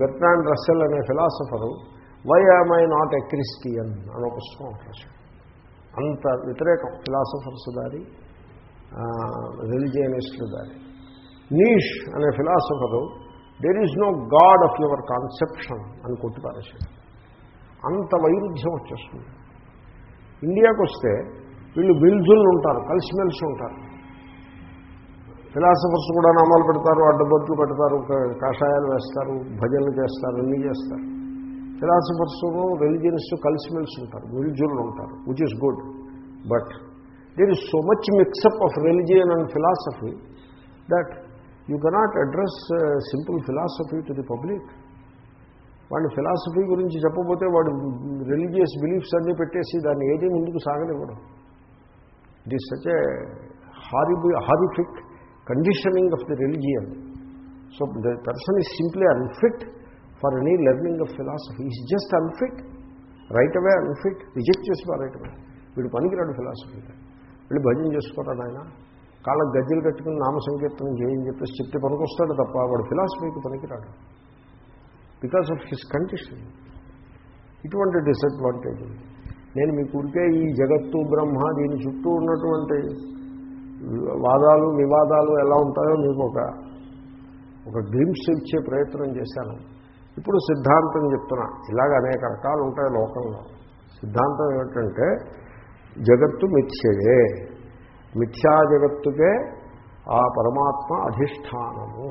Speaker 1: Bertrand Russell అనే philosopher why am I not a Christian అని ఒక పుస్తకం అంత వ్యతిరేకం. ఫిలాసఫర్స్ దారి రిలిజియనిస్టుల దారి. నీష్ అనే philosopher there is no god of your conception అని కొట్టి పారేశాడు అంత వైరుధ్యం వచ్చేస్తుంది. ఇండియాకు వస్తే వీళ్ళు బిల్జులు ఉంటారు కలిసిమెలిసి ఉంటారు. ఫిలాసఫర్స్ కూడా నామాలు పెడతారు అడ్డబొట్లు పెడతారు కాషాయాలు వేస్తారు భజనలు చేస్తారు అన్నీ చేస్తారు. ఫిలాసఫర్స్ రిలీజియన్స్ కలిసిమెలిసి ఉంటారు మిల్జులు ఉంటారు which is good but there is so much mixup of religion and philosophy that you cannot address simple philosophy to the public వాడిని ఫిలాసఫీ గురించి చెప్పబోతే వాడు రిలీజియస్ బిలీఫ్స్ అన్నీ పెట్టేసి దాన్ని ఏది ముందుకు సాగనివ్వడం. It is such a horrible horrific conditioning of the religion so the person is simply unfit for any learning of philosophy is just unfit right away unfit reject చేసుకో right away వీడు పనికిరాడు philosophy వీళ్ళు భజన చేసుకోరాడు ఆయన కాళ్ళకు గజ్జలు కట్టుకుని నామ సంకీర్తనం చేయని చెప్పేసి చెప్తే పనికొస్తాడు తప్ప వాడు ఫిలాసఫీకి పనికిరాడు. బికాస్ ఆఫ్ హిస్ కండిషన్ ఇటువంటి డిసడ్వాంటేజ్ నేను మీకు ఉంటే ఈ జగత్తు బ్రహ్మ దీని చుట్టూ ఉన్నటువంటి వాదాలు వివాదాలు ఎలా ఉంటాయో మీకు ఒక ఒక గ్లిమ్స్ ఇచ్చే ప్రయత్నం చేశాను. ఇప్పుడు సిద్ధాంతం చెప్తున్నా. ఇలాగ అనేక రకాలు ఉంటాయి లోకంలో. సిద్ధాంతం ఏమిటంటే జగత్తు మిథ్యయే. మిథ్యా జగత్తుకే ఆ పరమాత్మ అధిష్టానము.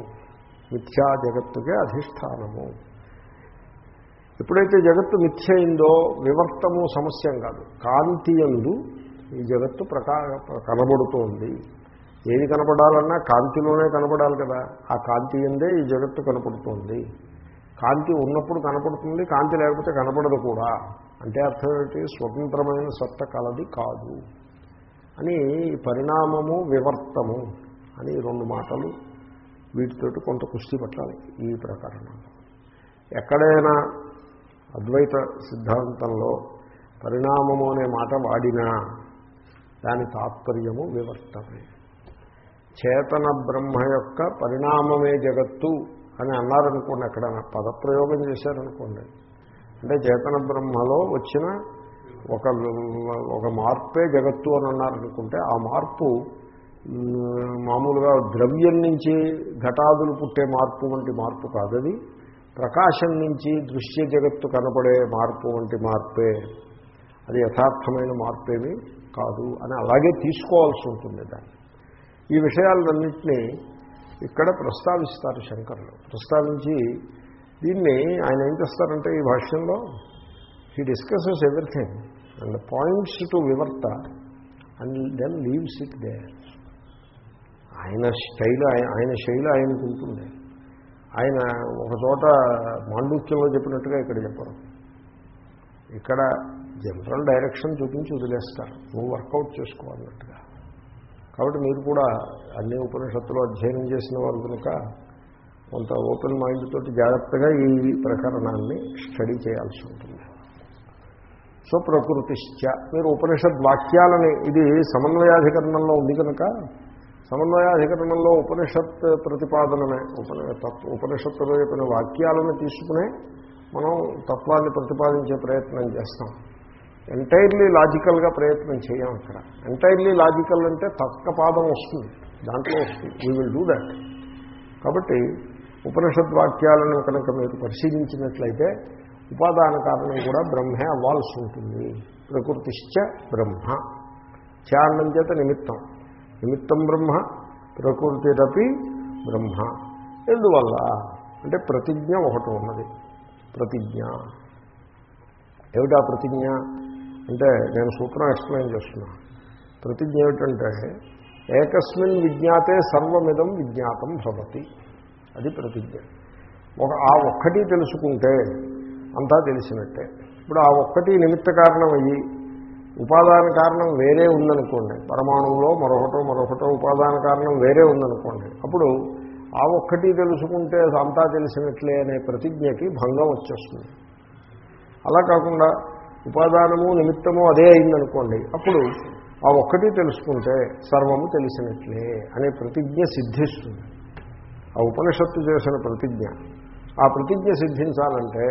Speaker 1: మిథ్యా జగత్తుకే అధిష్టానము. ఎప్పుడైతే జగత్తు మిథ్య వివర్తము సమస్యం కాదు. కాంతి ఎందు ఈ జగత్తు ప్రకా కనబడుతోంది. ఏది కనపడాలన్నా కాంతిలోనే కనపడాలి కదా. ఆ కాంతి ఎందే ఈ జగత్తు కనపడుతోంది. కాంతి ఉన్నప్పుడు కనపడుతుంది కాంతి లేకపోతే కనపడదు కూడా. అంటే అర్థం ఏమిటి? స్వతంత్రమైన సత్త కలది కాదు అని పరిణామము వివర్తము అని రెండు మాటలు వీటితోటి కొంత కుస్తీ పట్టాలి ఈ ప్రకరణంలో. ఎక్కడైనా అద్వైత సిద్ధాంతంలో పరిణామము అనే మాట వాడినా దాని తాత్పర్యము వివర్తమే. చేతన బ్రహ్మ యొక్క పరిణామమే జగత్తు అని అన్నారనుకోండి ఎక్కడైనా పదప్రయోగం చేశారనుకోండి. అంటే చేతన బ్రహ్మలో వచ్చిన ఒక ఒక మార్పే జగత్తు అని అన్నారనుకుంటే ఆ మార్పు మామూలుగా ద్రవ్యం నుంచి ఘటాదులు పుట్టే మార్పు వంటి మార్పు కాదది. ప్రకాశం నుంచి దృశ్య జగత్తు కనపడే మార్పు వంటి మార్పే. అది యథార్థమైన మార్పేమీ కాదు అని అలాగే తీసుకోవాల్సి ఉంటుంది దాన్ని. ఈ విషయాలన్నింటినీ ఇక్కడ ప్రస్తావిస్తారు శంకరులు. ప్రస్తావించి దీన్ని ఆయన ఏం చేస్తారంటే ఈ భాష్యంలో he discusses everything and points to vivarta and then leaves it they ఆయన స్టైల్ ఆయన శైలి ఆయనకు ఉంటుంది ఆయన ఒక చోట మాండూక్యంలో చెప్పినట్టుగా ఇక్కడ చెప్పరు. ఇక్కడ జనరల్ డైరెక్షన్ చూపించి వదిలేస్తారు. నువ్వు వర్కౌట్ చేసుకోవాలన్నట్టుగా కాబట్టి మీరు కూడా అన్ని ఉపనిషత్తులు అధ్యయనం చేసిన వారు కనుక కొంత ఓపెన్ మైండ్ తోటి జాగ్రత్తగా ఈ ప్రకరణాన్ని స్టడీ చేయాల్సి ఉంటుంది. సో ప్రకృతిశ్చ. మీరు ఉపనిషద్ వాక్యాలని ఇది సమన్వయాధికరణంలో ఉంది కనుక సమన్వయాధికరణంలో ఉపనిషత్ ప్రతిపాదనమే ఉపని తత్వ ఉపనిషత్తులో చెప్పిన వాక్యాలను తీసుకునే మనం తత్వాన్ని ప్రతిపాదించే ప్రయత్నం చేస్తాం. ఎంటైర్లీ లాజికల్గా ప్రయత్నం చేయం అక్కడ. ఎంటైర్లీ లాజికల్ అంటే తర్కపాదం వస్తుంది. దాంట్లో వస్తుంది. వీ విల్ డూ దాట్ కాబట్టి ఉపనిషద్ వాక్యాలను కనుక మీరు పరిశీలించినట్లయితే ఉపాదాన కారణం కూడా బ్రహ్మే అవ్వాల్సి ఉంటుంది. ప్రకృతిశ్చ బ్రహ్మ. చారణం చేత నిమిత్తం. నిమిత్తం బ్రహ్మ ప్రకృతిరపి బ్రహ్మ. ఎందువల్ల? అంటే ప్రతిజ్ఞ ఒకటి ఉన్నది. ప్రతిజ్ఞ. ఏమిటా ప్రతిజ్ఞ? అంటే నేను సూత్రం ఎక్స్ప్లెయిన్ చేస్తున్నా. ప్రతిజ్ఞ ఏమిటంటే ఏకస్మిన్ విజ్ఞాతే సర్వమిదం విజ్ఞాతం భవతి. అది ప్రతిజ్ఞ. ఒక ఆ ఒక్కటి తెలుసుకుంటే అంతా తెలిసినట్టే. ఇప్పుడు ఆ ఒక్కటి నిమిత్త కారణం అయ్యి ఉపాదాన కారణం వేరే ఉందనుకోండి. పరమాణువులో మరొకటో మరొకటో ఉపాదాన కారణం వేరే ఉందనుకోండి. అప్పుడు ఆ ఒక్కటి తెలుసుకుంటే అంతా తెలిసినట్లే అనే ప్రతిజ్ఞకి భంగం వచ్చేస్తుంది. అలా కాకుండా ఉపాదానము నిమిత్తము అదే అయిందనుకోండి. అప్పుడు ఆ ఒక్కటి తెలుసుకుంటే సర్వము తెలిసినట్లే అనే ప్రతిజ్ఞ సిద్ధిస్తుంది. ఆ ఉపనిషత్తు చేసిన ప్రతిజ్ఞ. ఆ ప్రతిజ్ఞ సిద్ధించాలంటే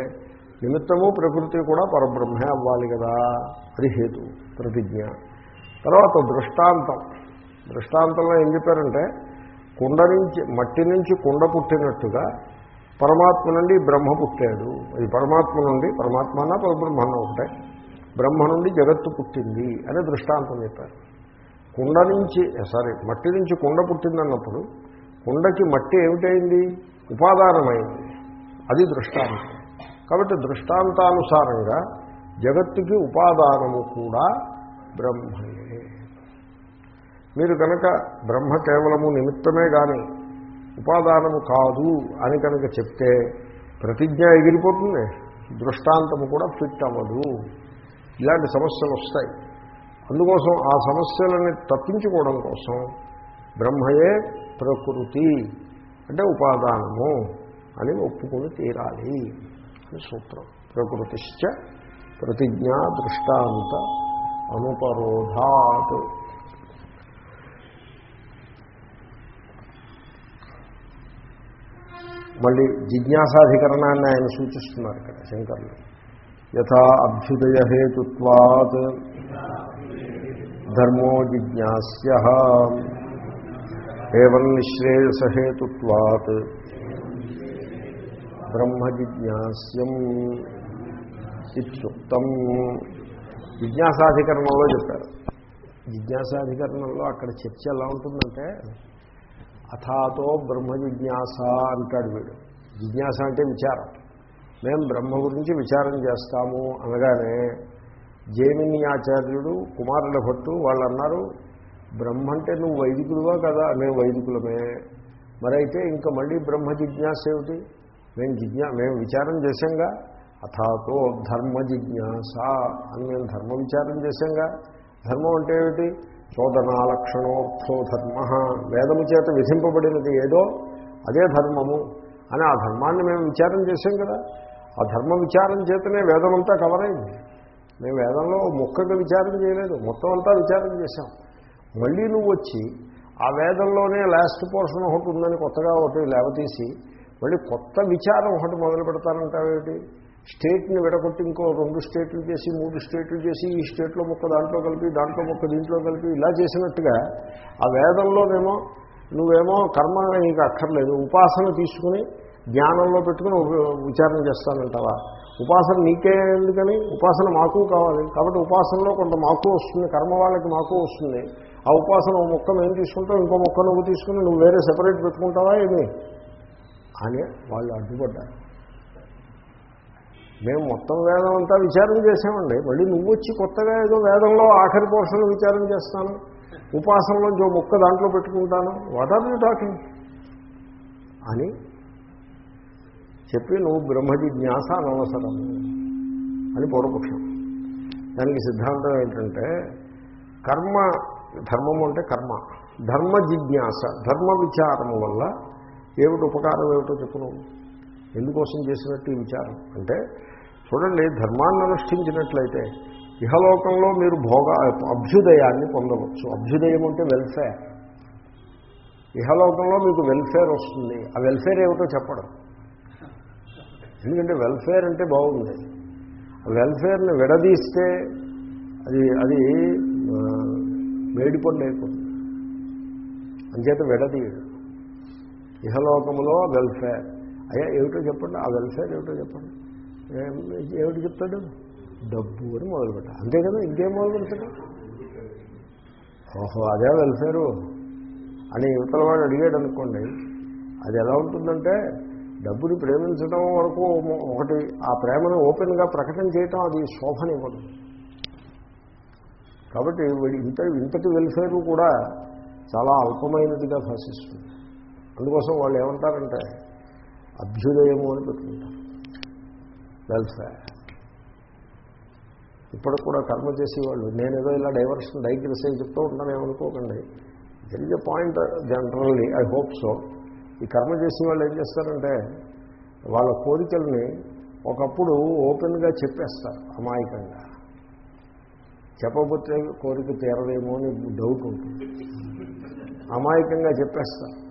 Speaker 1: నిమిత్తము ప్రకృతి కూడా పరబ్రహ్మే అవ్వాలి కదా. అది హేతు ప్రతిజ్ఞ. తర్వాత దృష్టాంతం. దృష్టాంతంలో ఏం చెప్పారంటే కుండ నుంచి మట్టి నుంచి కుండ పుట్టినట్టుగా పరమాత్మ నుండి బ్రహ్మ పుట్టాడు. అది పరమాత్మ నుండి పరమాత్మన పరబ్రహ్మన్న ఒకటే. బ్రహ్మ నుండి జగత్తు పుట్టింది అనే దృష్టాంతం చెప్పారు. కుండ నుంచి సారీ మట్టి నుంచి కుండ పుట్టిందన్నప్పుడు కుండకి మట్టి ఏమిటైంది ఉపాదానమైంది. అది దృష్టాంతం. కాబట్టి దృష్టాంతానుసారంగా జగత్తుకి ఉపాదానము కూడా బ్రహ్మయే. మీరు కనుక బ్రహ్మ కేవలము నిమిత్తమే కానీ ఉపాదానము కాదు అని కనుక చెప్తే ప్రతిజ్ఞ ఎగిరిపోతుంది దృష్టాంతము కూడా ఫిట్ అవ్వదు. ఇలాంటి సమస్యలు వస్తాయి. అందుకోసం ఆ సమస్యలని తప్పించుకోవడం కోసం బ్రహ్మయే ప్రకృతి అంటే ఉపాదానము అని ఒప్పుకొని తీరాలి. సూత్రం. ప్రకృతిశ్చ ప్రతిజ్ఞా దృష్టాంత అనుపరోధాత్. మళ్ళీ జిజ్ఞాసాధికరణాన్ని ఆయన సూచిస్తున్నారు ఇక్కడ శంకర్లు. యథా అభ్యుదయ హేతుత్వాత్. ధర్మో జిజ్ఞాస్య ఏవం నిశ్రేయసహేతుత్వాత్ బ్రహ్మ జిజ్ఞాస్యం ఇత్యుక్తం. జిజ్ఞాసాధికరణంలో చెప్పారు. జిజ్ఞాసాధికరణంలో అక్కడ చర్చ ఎలా ఉంటుందంటే అథాతో బ్రహ్మ జిజ్ఞాస అంటాడు వీడు. జిజ్ఞాస అంటే విచారం. మేము బ్రహ్మ గురించి విచారం చేస్తాము అనగానే జైమిని ఆచార్యుడు కుమారుల భట్టు వాళ్ళు అన్నారు బ్రహ్మ అంటే నువ్వు వైదికులుగా కదా? మేము వైదికులమే. మరైతే ఇంకా మళ్ళీ బ్రహ్మ జిజ్ఞాస ఏమిటి? మేము జిజ్ఞా మేము విచారం చేశాంగా అథాతో ధర్మ జిజ్ఞాస అని మేము ధర్మ విచారం చేశాంగా. ధర్మం అంటే ఏమిటి? చోదనా లక్షణోర్థో ధర్మ. వేదము చేత విధింపబడినది ఏదో అదే ధర్మము అని ఆ ధర్మాన్ని మేము విచారం చేశాం కదా. ఆ ధర్మ విచారం చేతనే వేదమంతా కవర్ అయింది. మేము వేదంలో మొక్కగా విచారం చేయలేదు. మొత్తం అంతా విచారం చేశాం. మళ్ళీ నువ్వు వచ్చి ఆ వేదంలోనే లాస్ట్ పోర్షన్ ఒకటి ఉందని కొత్తగా ఒకటి లేవతీసి మళ్ళీ కొత్త విచారం ఒకటి మొదలు పెడతానంటావేమిటి? స్టేట్ని విడగొట్టి ఇంకో రెండు స్టేట్లు చేసి మూడు స్టేట్లు చేసి ఈ స్టేట్లో మొక్క దాంట్లో కలిపి దాంట్లో మొక్క దీంట్లో కలిపి ఇలా చేసినట్టుగా ఆ వేదంలోనేమో నువ్వేమో కర్మ నీకు అక్కర్లేదు ఉపాసన తీసుకుని జ్ఞానంలో పెట్టుకుని విచారణ చేస్తానంటావా? ఉపాసన నీకే ఎందుకని? ఉపాసన మాకు కావాలి. కాబట్టి ఉపాసనలో కొంత మాకు వస్తుంది కర్మ వాళ్ళకి మాకు వస్తుంది. ఆ ఉపాసన ఒక మొక్క మేము తీసుకుంటాం ఇంకో మొక్క నువ్వు తీసుకుని నువ్వు వేరే సెపరేట్ పెట్టుకుంటావా ఏమి? అని వాళ్ళు అడ్డుపడ్డారు. మేము మొత్తం వేదం అంతా విచారం చేసామండి. మళ్ళీ నువ్వు వచ్చి కొత్తగా ఏదో వేదంలో ఆఖరి పోర్షన్ విచారం చేస్తాను. ఉపాసనలోంచి ఓ మొక్క దాంట్లో పెట్టుకుంటాను. వాట్ ఆర్ యూ టాకింగ్ అని చెప్పి నువ్వు బ్రహ్మ జిజ్ఞాస అనవసరం అని పూర్వపక్షం. దానికి సిద్ధాంతం ఏంటంటే కర్మ ధర్మము అంటే కర్మ. ధర్మ జిజ్ఞాస ధర్మ విచారము వల్ల ఏమిటి ఉపకారం ఏమిటో చెప్పు నువ్వు. ఎందుకోసం చేసినట్టు ఈ విచారం? అంటే చూడండి ధర్మాన్ని అనుష్ఠించినట్లయితే ఇహలోకంలో మీరు భోగ అభ్యుదయాన్ని పొందవచ్చు. అభ్యుదయం అంటే వెల్ఫేర్ ఇహలోకంలో మీకు వెల్ఫేర్ వస్తుంది. ఆ వెల్ఫేర్ ఏమిటో చెప్పడం. ఎందుకంటే వెల్ఫేర్ అంటే బాగుంది. ఆ వెల్ఫేర్ని విడదీస్తే అది అది వేడిపండు అయిపోతుంది. అంచేత విడదీయడు. ఇహలోకములో వెల్ఫేర్. అయ్యా ఏమిటో చెప్పండి. ఆ వెల్ఫేర్ ఏమిటో చెప్పండి. ఏమిటి చెప్తాడు? డబ్బు అని మొదలుపెట్ట. అంతే కదా ఇంకేం మొదలు పెడతాడు ఓహో అదే వెల్ఫేరు. అని యువతల వాడు అడిగాడు అనుకోండి అది ఎలా ఉంటుందంటే డబ్బుని ప్రేమించడం వరకు ఒకటి ఆ ప్రేమను ఓపెన్గా ప్రకటన చేయటం అది శోభనివ్వదు కాబట్టి వీడి ఇంత ఇంతటి వెల్ఫేరు కూడా చాలా అల్పమైనదిగా భాషిస్తుంది. అందుకోసం వాళ్ళు ఏమంటారంటే అభ్యుదయము అని పెట్టుకుంటారు. వెల్ఫేర్ ఇప్పటికి కూడా కర్మ చేసేవాళ్ళు. నేనేదో ఇలా డైవర్షన్ డైగ్రెస్ అయ్యి చెప్తూ ఉంటాను ఏమనుకోకండి. There is a point generally I hope so ఈ కర్మ చేసేవాళ్ళు ఏం చేస్తారంటే వాళ్ళ కోరికల్ని ఒకప్పుడు ఓపెన్గా చెప్పేస్తారు అమాయకంగా. చెప్పబోతే కోరిక తీరదేమో అని డౌట్ ఉంటుంది. అమాయకంగా చెప్పేస్తారు.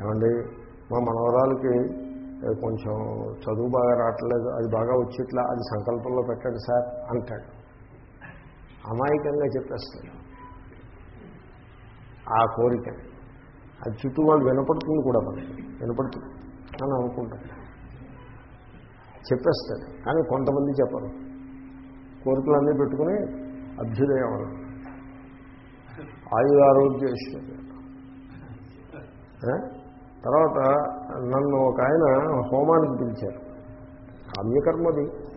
Speaker 1: ఏమండి? మా మనవరాలకి కొంచెం చదువు బాగా రావట్లేదు అది బాగా వచ్చేట్లా అది సంకల్పంలో పెట్టండి సార్ అంటాడు. అమాయకంగా చెప్పేస్తాడు. ఆ కోరిక. అది చుట్టూ వాళ్ళు వినపడుతుంది కూడా మనకి. వినపడుతుంది. అని అనుకుంటాడు చెప్పేస్తాడు. కానీ కొంతమంది చెప్పరు. కోరికలన్నీ పెట్టుకుని అభ్యుదయం. అన్నారు ఆయురారోగ్య తర్వాత నన్ను ఒక ఆయన హోమానికి పిలిచారు. కామ్యకర్మది.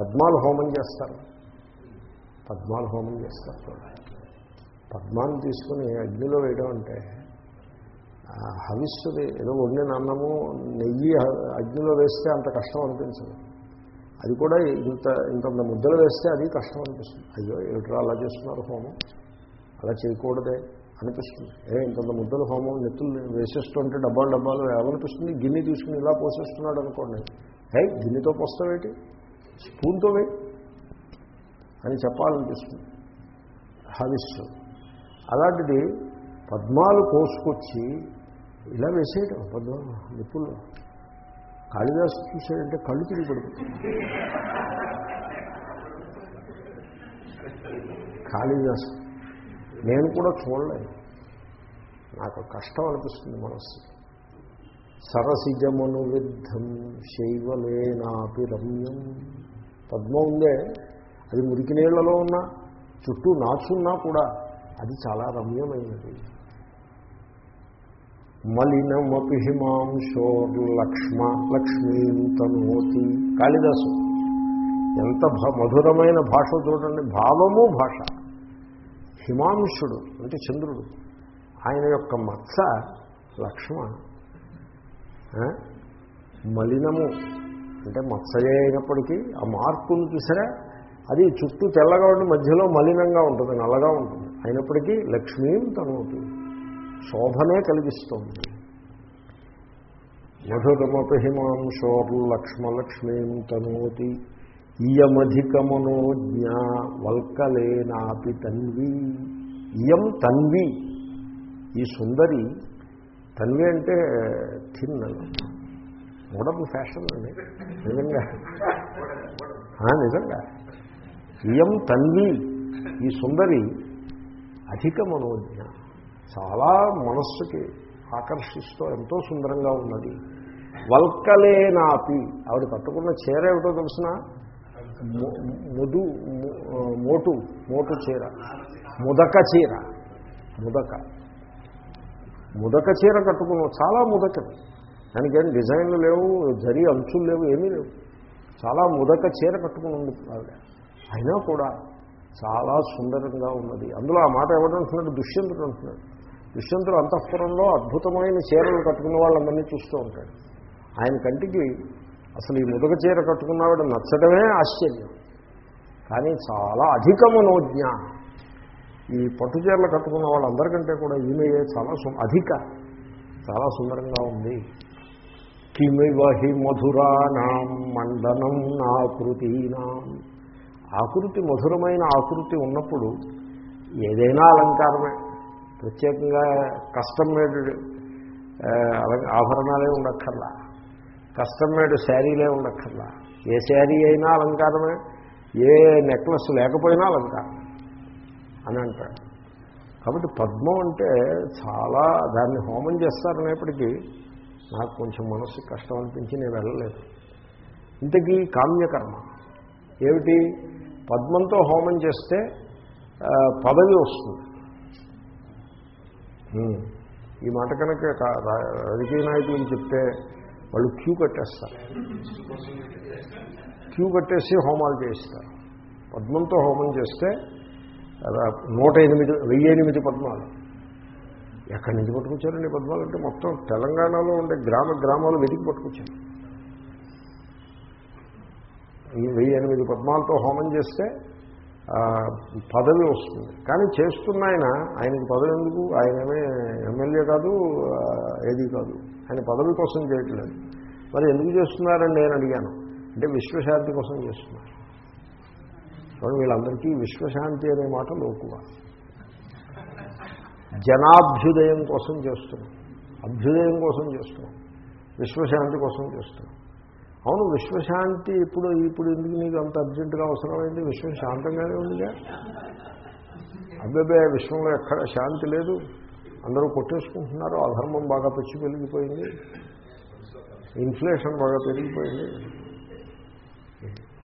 Speaker 1: పద్మాలు హోమం చేస్తారు. పద్మాలు హోమం చేస్తారు చూడండి. పద్మాన్ని తీసుకుని అగ్నిలో వేయడం అంటే హవిస్సుది ఏదో వండిన అన్నము నెయ్యి అగ్నిలో వేస్తే అంత కష్టం అనిపించదు. అది కూడా ఇంత ఇంతంత ముద్దలు వేస్తే అది కష్టం అనిపిస్తుంది. అయ్యో ఏమిట్రా అలా చేస్తున్నారు హోమం? అలా చేయకూడదే. అనిపిస్తుంది. ఏ ఇంతంత ముద్దలు హోమం నెత్తులు వేసేస్తుంటే డబ్బాలు డబ్బాలు ఏమనిపిస్తుంది? గిన్నె తీసుకుని ఇలా పోసేస్తున్నాడు అనుకోండి. హే గిన్నెతో పోస్తావేటి స్పూన్తో వే అని చెప్పాలనిపిస్తుంది. హవిస్సు అలాంటిది పద్మాలు కోసుకొచ్చి ఇలా వేసేయటం. పద్మ నిప్పుల్లో కాళిదాసు చూసాడంటే కళ్ళు తిరిగి పడుతుంది కాళిదాసు. నేను కూడా చూడలేను నాకు కష్టం అనిపిస్తుంది మనస్సు. సరసిజమను విద్ధం శైవలేనాపి రమ్యం. పద్మం ఉందే. అది మురికి నీళ్ళలో ఉన్నా చుట్టూ నాచున్నా కూడా అది చాలా రమ్యమైనది. మలినమపి హిమాంశోర్లక్ష్మ లక్ష్మీం తనోతి కాళిదాసు ఎంత మధురమైన భాష చూడండి. భావము భాష. హిమాంశుడు అంటే చంద్రుడు ఆయన యొక్క మత్స లక్ష్మణ. మలినము. అంటే మత్సయే అయినప్పటికీ ఆ మార్పును చూసారా? అది చుట్టూ తెల్లగా ఉండి మధ్యలో మలినంగా ఉంటుంది నల్లగా ఉంటుంది. అయినప్పటికీ లక్ష్మీం తనవుతుంది శోభనే కలిగిస్తుంది. మధురమపి హిమాంశోర్లక్ష్మలక్ష్మీం తనోతి. ఇయమధికమనోజ్ఞ వల్కలేనాపి తన్వి. ఇయం తన్వి. ఈ సుందరి తన్వి అంటే థిన్ మోడర్న్ ఫ్యాషన్ అండి. నిజంగా. నిజంగా. ఇయం తన్వి. ఈ సుందరి అధిక మనోజ్ఞ చాలా మనస్సుకి ఆకర్షిస్తూ ఎంతో సుందరంగా ఉన్నది. వల్కలేనాపి. ఆవిడ కట్టుకున్న చీర ఏమిటో తెలిసిన? ముదు మోటు మోటు చీర. ముదక చీర. ముదక. ముదక చీర కట్టుకున్నాం. చాలా ముదకది దానికేం డిజైన్లు లేవు జరి అంచులు లేవు ఏమీ లేవు. చాలా ముదక చీర కట్టుకుని ఉంది ఆవిడ అయినా కూడా చాలా సుందరంగా ఉన్నది. అందులో ఆ మాట ఎవడంటున్నాడు దుష్యంతుడు అంటున్నాడు. దుష్యంతుడు అంతఃపురంలో అద్భుతమైన చీరలు కట్టుకున్న వాళ్ళందరినీ చూస్తూ ఉంటాడు. ఆయన కంటికి అసలు ఈ ముదుగ చీర కట్టుకున్నవాడు నచ్చడమే ఆశ్చర్యం. కానీ చాలా అధిక మనోజ్ఞ ఈ పట్టు చీరలు కట్టుకున్న వాళ్ళందరికంటే కూడా ఈమెయే చాలా సు- అధిక చాలా సుందరంగా ఉంది. కిమివహి మధురానాం మండనం నాకృతీనాం. ఆకృతి మధురమైన ఆకృతి ఉన్నప్పుడు ఏదైనా అలంకారమే. ప్రత్యేకంగా కస్టమ్ మేడ్ ఆభరణాలే ఉండక్కర్లా. కస్టమ్ మేడ్ శారీలే ఉండక్కర్లా. ఏ శారీ అయినా అలంకారమే ఏ నెక్లెస్ లేకపోయినా అలంకారం అని అంటాడు. కాబట్టి పద్మం అంటే చాలా దాన్ని హోమం చేస్తారనేప్పటికీ నాకు కొంచెం మనసు కష్టం అనిపించి నేను వెళ్ళలేదు. ఇంతకీ కామ్యకర్మ ఏమిటి? పద్మంతో హోమం చేస్తే పదవి వస్తుంది. ఈ మాట కనుక రా- రాజకీయ నాయకులు చెప్తే వాళ్ళు క్యూ కట్టేస్తారు. క్యూ కట్టేసి హోమాలు చేయిస్తారు. పద్మంతో హోమం చేస్తే నూట ఎనిమిది వెయ్యి ఎనిమిది పద్మాలు. ఎక్కడి నుంచి పట్టుకొచ్చారండి పద్మాలు? అంటే మొత్తం తెలంగాణలో ఉండే గ్రామ గ్రామాలు వెతికి పట్టుకొచ్చారు. ఈ వెయ్యి ఎనిమిది పద్మాలతో హోమం చేస్తే పదవి వస్తుంది. కానీ చేస్తున్న ఆయన ఆయనకి పదవి ఎందుకు? ఆయనమే ఎమ్మెల్యే కాదు ఏది కాదు. ఆయన పదవి కోసం చేయట్లేదు. మరి ఎందుకు చేస్తున్నారని నేను అడిగాను. అంటే విశ్వశాంతి కోసం చేస్తున్నారు. కాబట్టి వీళ్ళందరికీ విశ్వశాంతి అనే మాట లోకువ. జనాభ్యుదయం కోసం చేస్తున్నాం. అభ్యుదయం కోసం చేస్తున్నాం. విశ్వశాంతి కోసం చేస్తున్నాం. అవును విశ్వశాంతి ఇప్పుడు ఇప్పుడు ఎందుకు నీకు అంత అర్జెంటుగా అవసరమైంది విశ్వం శాంతంగానే ఉందిగా. అబ్బాబే విశ్వంలో ఎక్కడ శాంతి లేదు. అందరూ కొట్టేసుకుంటున్నారు. అధర్మం బాగా పెచ్చి పెరిగిపోయింది. ఇన్ఫ్లేషన్ బాగా పెరిగిపోయింది.